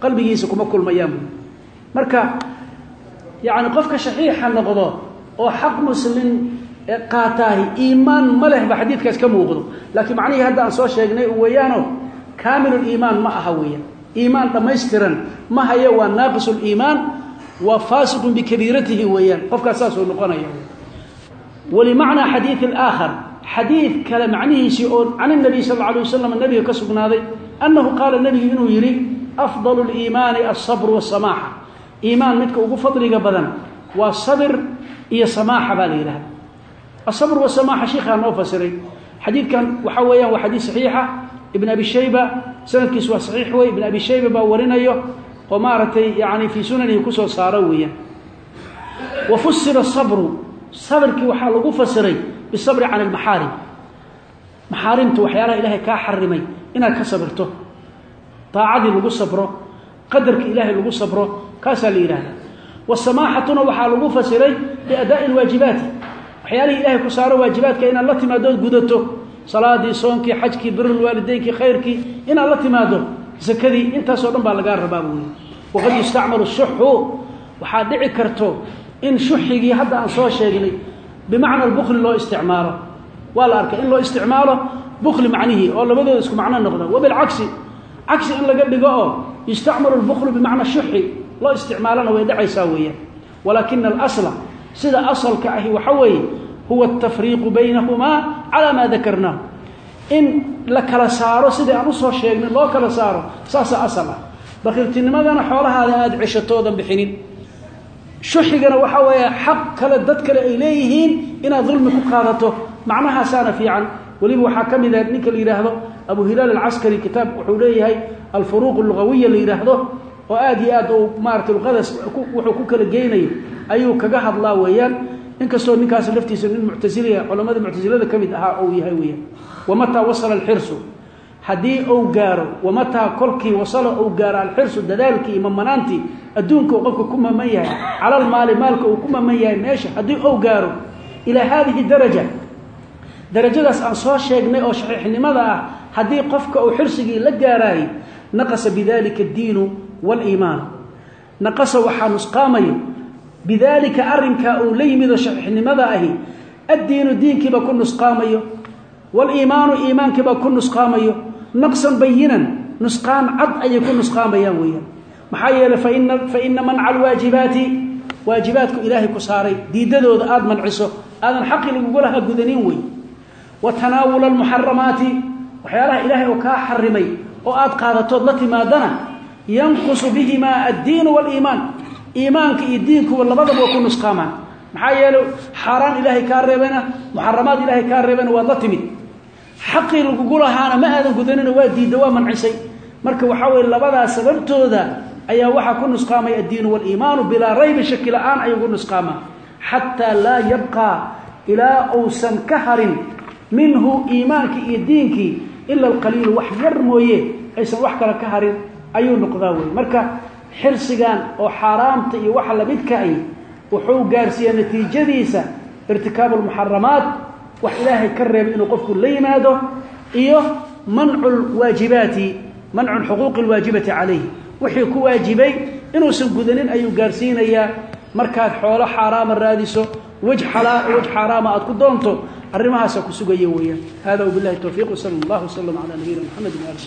Qalbigiisa kuma kulmayaan marka yani qofka shaxiixa noqdo oo xaq muslim qaataahi iimaan ma leh ba xadiidkaas ka muuqdo. Laakiin macnihii hadda aan soo sheegnay weeyaano kaamiluliimaan ma aha weeyaan iimaan dhammaystiran ma haye waa naaqis liimaan waa faasiqun bikabiiratihi weeyaan. Qofkaas saasuu noqonaya walimacnaa xadiidi aakhar xadiid kale macnihiisii oo can inabiy sal alla alay wasalam nabiga ka sugnaaday annahu qaala nebigu inuu yidhi afdalu liimaani alsabru wasamaaxa iimaan midka ugu fadliga badan waa sabir iyo samaaxa baa la yidhahda asabr wasamaaxa shiikhaa noo fasiray. Xadiidkan waxaa weeyaan waa xadiid saxiixa. Ibn abi shayba sanadkiisu waa saxiix wey ibn abi shayba baa warinayo oo maaragtay yani fii sunanihi ku soo saaro weeyaan. Wa fusira sabru sabirkii waxaa lagu fasiray bisabri can almaxaarim maxaarimta waxyaalaha ilaahay kaa xarimay inaad ka sabirto. Daacadii lagu sabro qadarkii ilaahay lagu sabro kaasaa la yidhahda wasamaaxatuna waxaa lagu fasiray biadaa'i lwaajibaati waxyaalihii ilahay ku saaro waajibaadka inaad la timaado ood gudato. Salaadii soonkii xajkii birulwaalideynkii khayrkii inaad la timaado zakadii intaasoo dhan baa lagaa rabaa buuli waqad yustacmalu shuxu waxaa dhici karto in shuxigii hadda aan soo sheegnay bimacna albukli loo isticmaalo. Waa la arkay in loo isticmaalo bukli macnihii oo labadooda isku macno noqda. Wabilcagsi cagsi in laga dhigo oo yustacmalu lbuklu bimacna shuxi loo isticmaalana way dhacaysaa weeyaan. Walaakina alasla sida asalka ahi waxa weeye huwa atafriiqu baynahumaa calaa maa dakarnaahu in la kala saaro sidai aan u soo sheegnay loo kala saaro saasa asal ah. Xoolahaada aada ceshatoodan bixinin. Shuxigana waxaa weeye xaq kale dad kale ay leeyihiin inaad dulmi ku qaadato. Macnahaasaana fiican. Weliba waxaa ka mid ah ninka la yidhaahdo abu hilaal alcaskari kitaab wuxuu leeyahay alfuruuq lugawiya la yidhaahdo oo aada iyo aad uu maarata luqadaas wuxuu ku kala geynayo. Ayuu kaga hadlaa weeyaan. Inkastoo ninkaas laftiisa nin muctasilia culamada muctasilada ka mid ahaa uu yahay weeyaan wamataa wasala alxirsu haddii uu gaaro wamataa kolkii wasala uu gaaro alxirsu dadaalkii iyo mamanaantii adduunka uu qofka ku maman yahay cala almaali maalka uu ku maman yahay meesha haddii uu gaaro ilaa haadihi daraja darajadaas aan soo sheegnay oo shaxiixnimada ah haddii qofka uu xirsigii la gaaraayay naqasa bidalika addiinu waaliimaan naqasa waxaa nusqaamayo bidaalika arrinkaa uu la yimidoo shaxiixnimada ahi addiinu diinkiiba ku nusqaamayo waaliimaanu iimaankiiba ku nusqaamayo. Naqsan bayinan nusqaan cad ayay ku nusqaamayaan weeyaan. Maxaa yeelay faina fa ina manca alwaajibaati waajibaadku ilaahay ku saaray. Diidadooda aada manciso aadan xaqi lagugulaha gudanin wey wa tanaawula almuxaramaati waxyaalaha ilaahay oo kaa xarimay oo aad qaadatood la timaadana yanqusu bihimaa addiinu waaliimaan iimaanka iyo diinkuwa labadaba waa ku nusqaamaan. Maxaa yeelay xaaraan ilaahay kaa reebana muxaramaad ilaahay kaa reebana waad la timid xaqii lagugu lahaana ma aadan gudanina waa diidda waa mancisay. Marka waxaa weye labadaas sababtooda ayaa waxaa ku nusqaamaya addiinu waaliimaanu bilaa raybi shaki la'aan ayuu ku nusqaamaa xataa laa yabqaa ilaa uusan ka harin minhu iimaankii iyo diinkii ila alqaliilu wax yar mooye aysan wax kale ka harin ayuu noqdaa wey marka xirsigan oo xaaraamta iyo waxa lamidka ay wuxuu gaarsiiyaa natiijadiisa irtikaabu almuxaramaat wax ilaahay ka reebay inuu qofku la yimaado iyo mancu lwaajibaati mancu xuquuqi lwaajibati calayh wixii ku waajibay inuusan gudanin ayuu gaarsiinayaa. Markaad xoolo xaaraama raadiso wej wej xaaraama aad ku doonto arrimahaasa ku sugaya weeyaan. Hada wabilahi towfiiq wsala allahu wasalam calaa nabiyina mxamed waali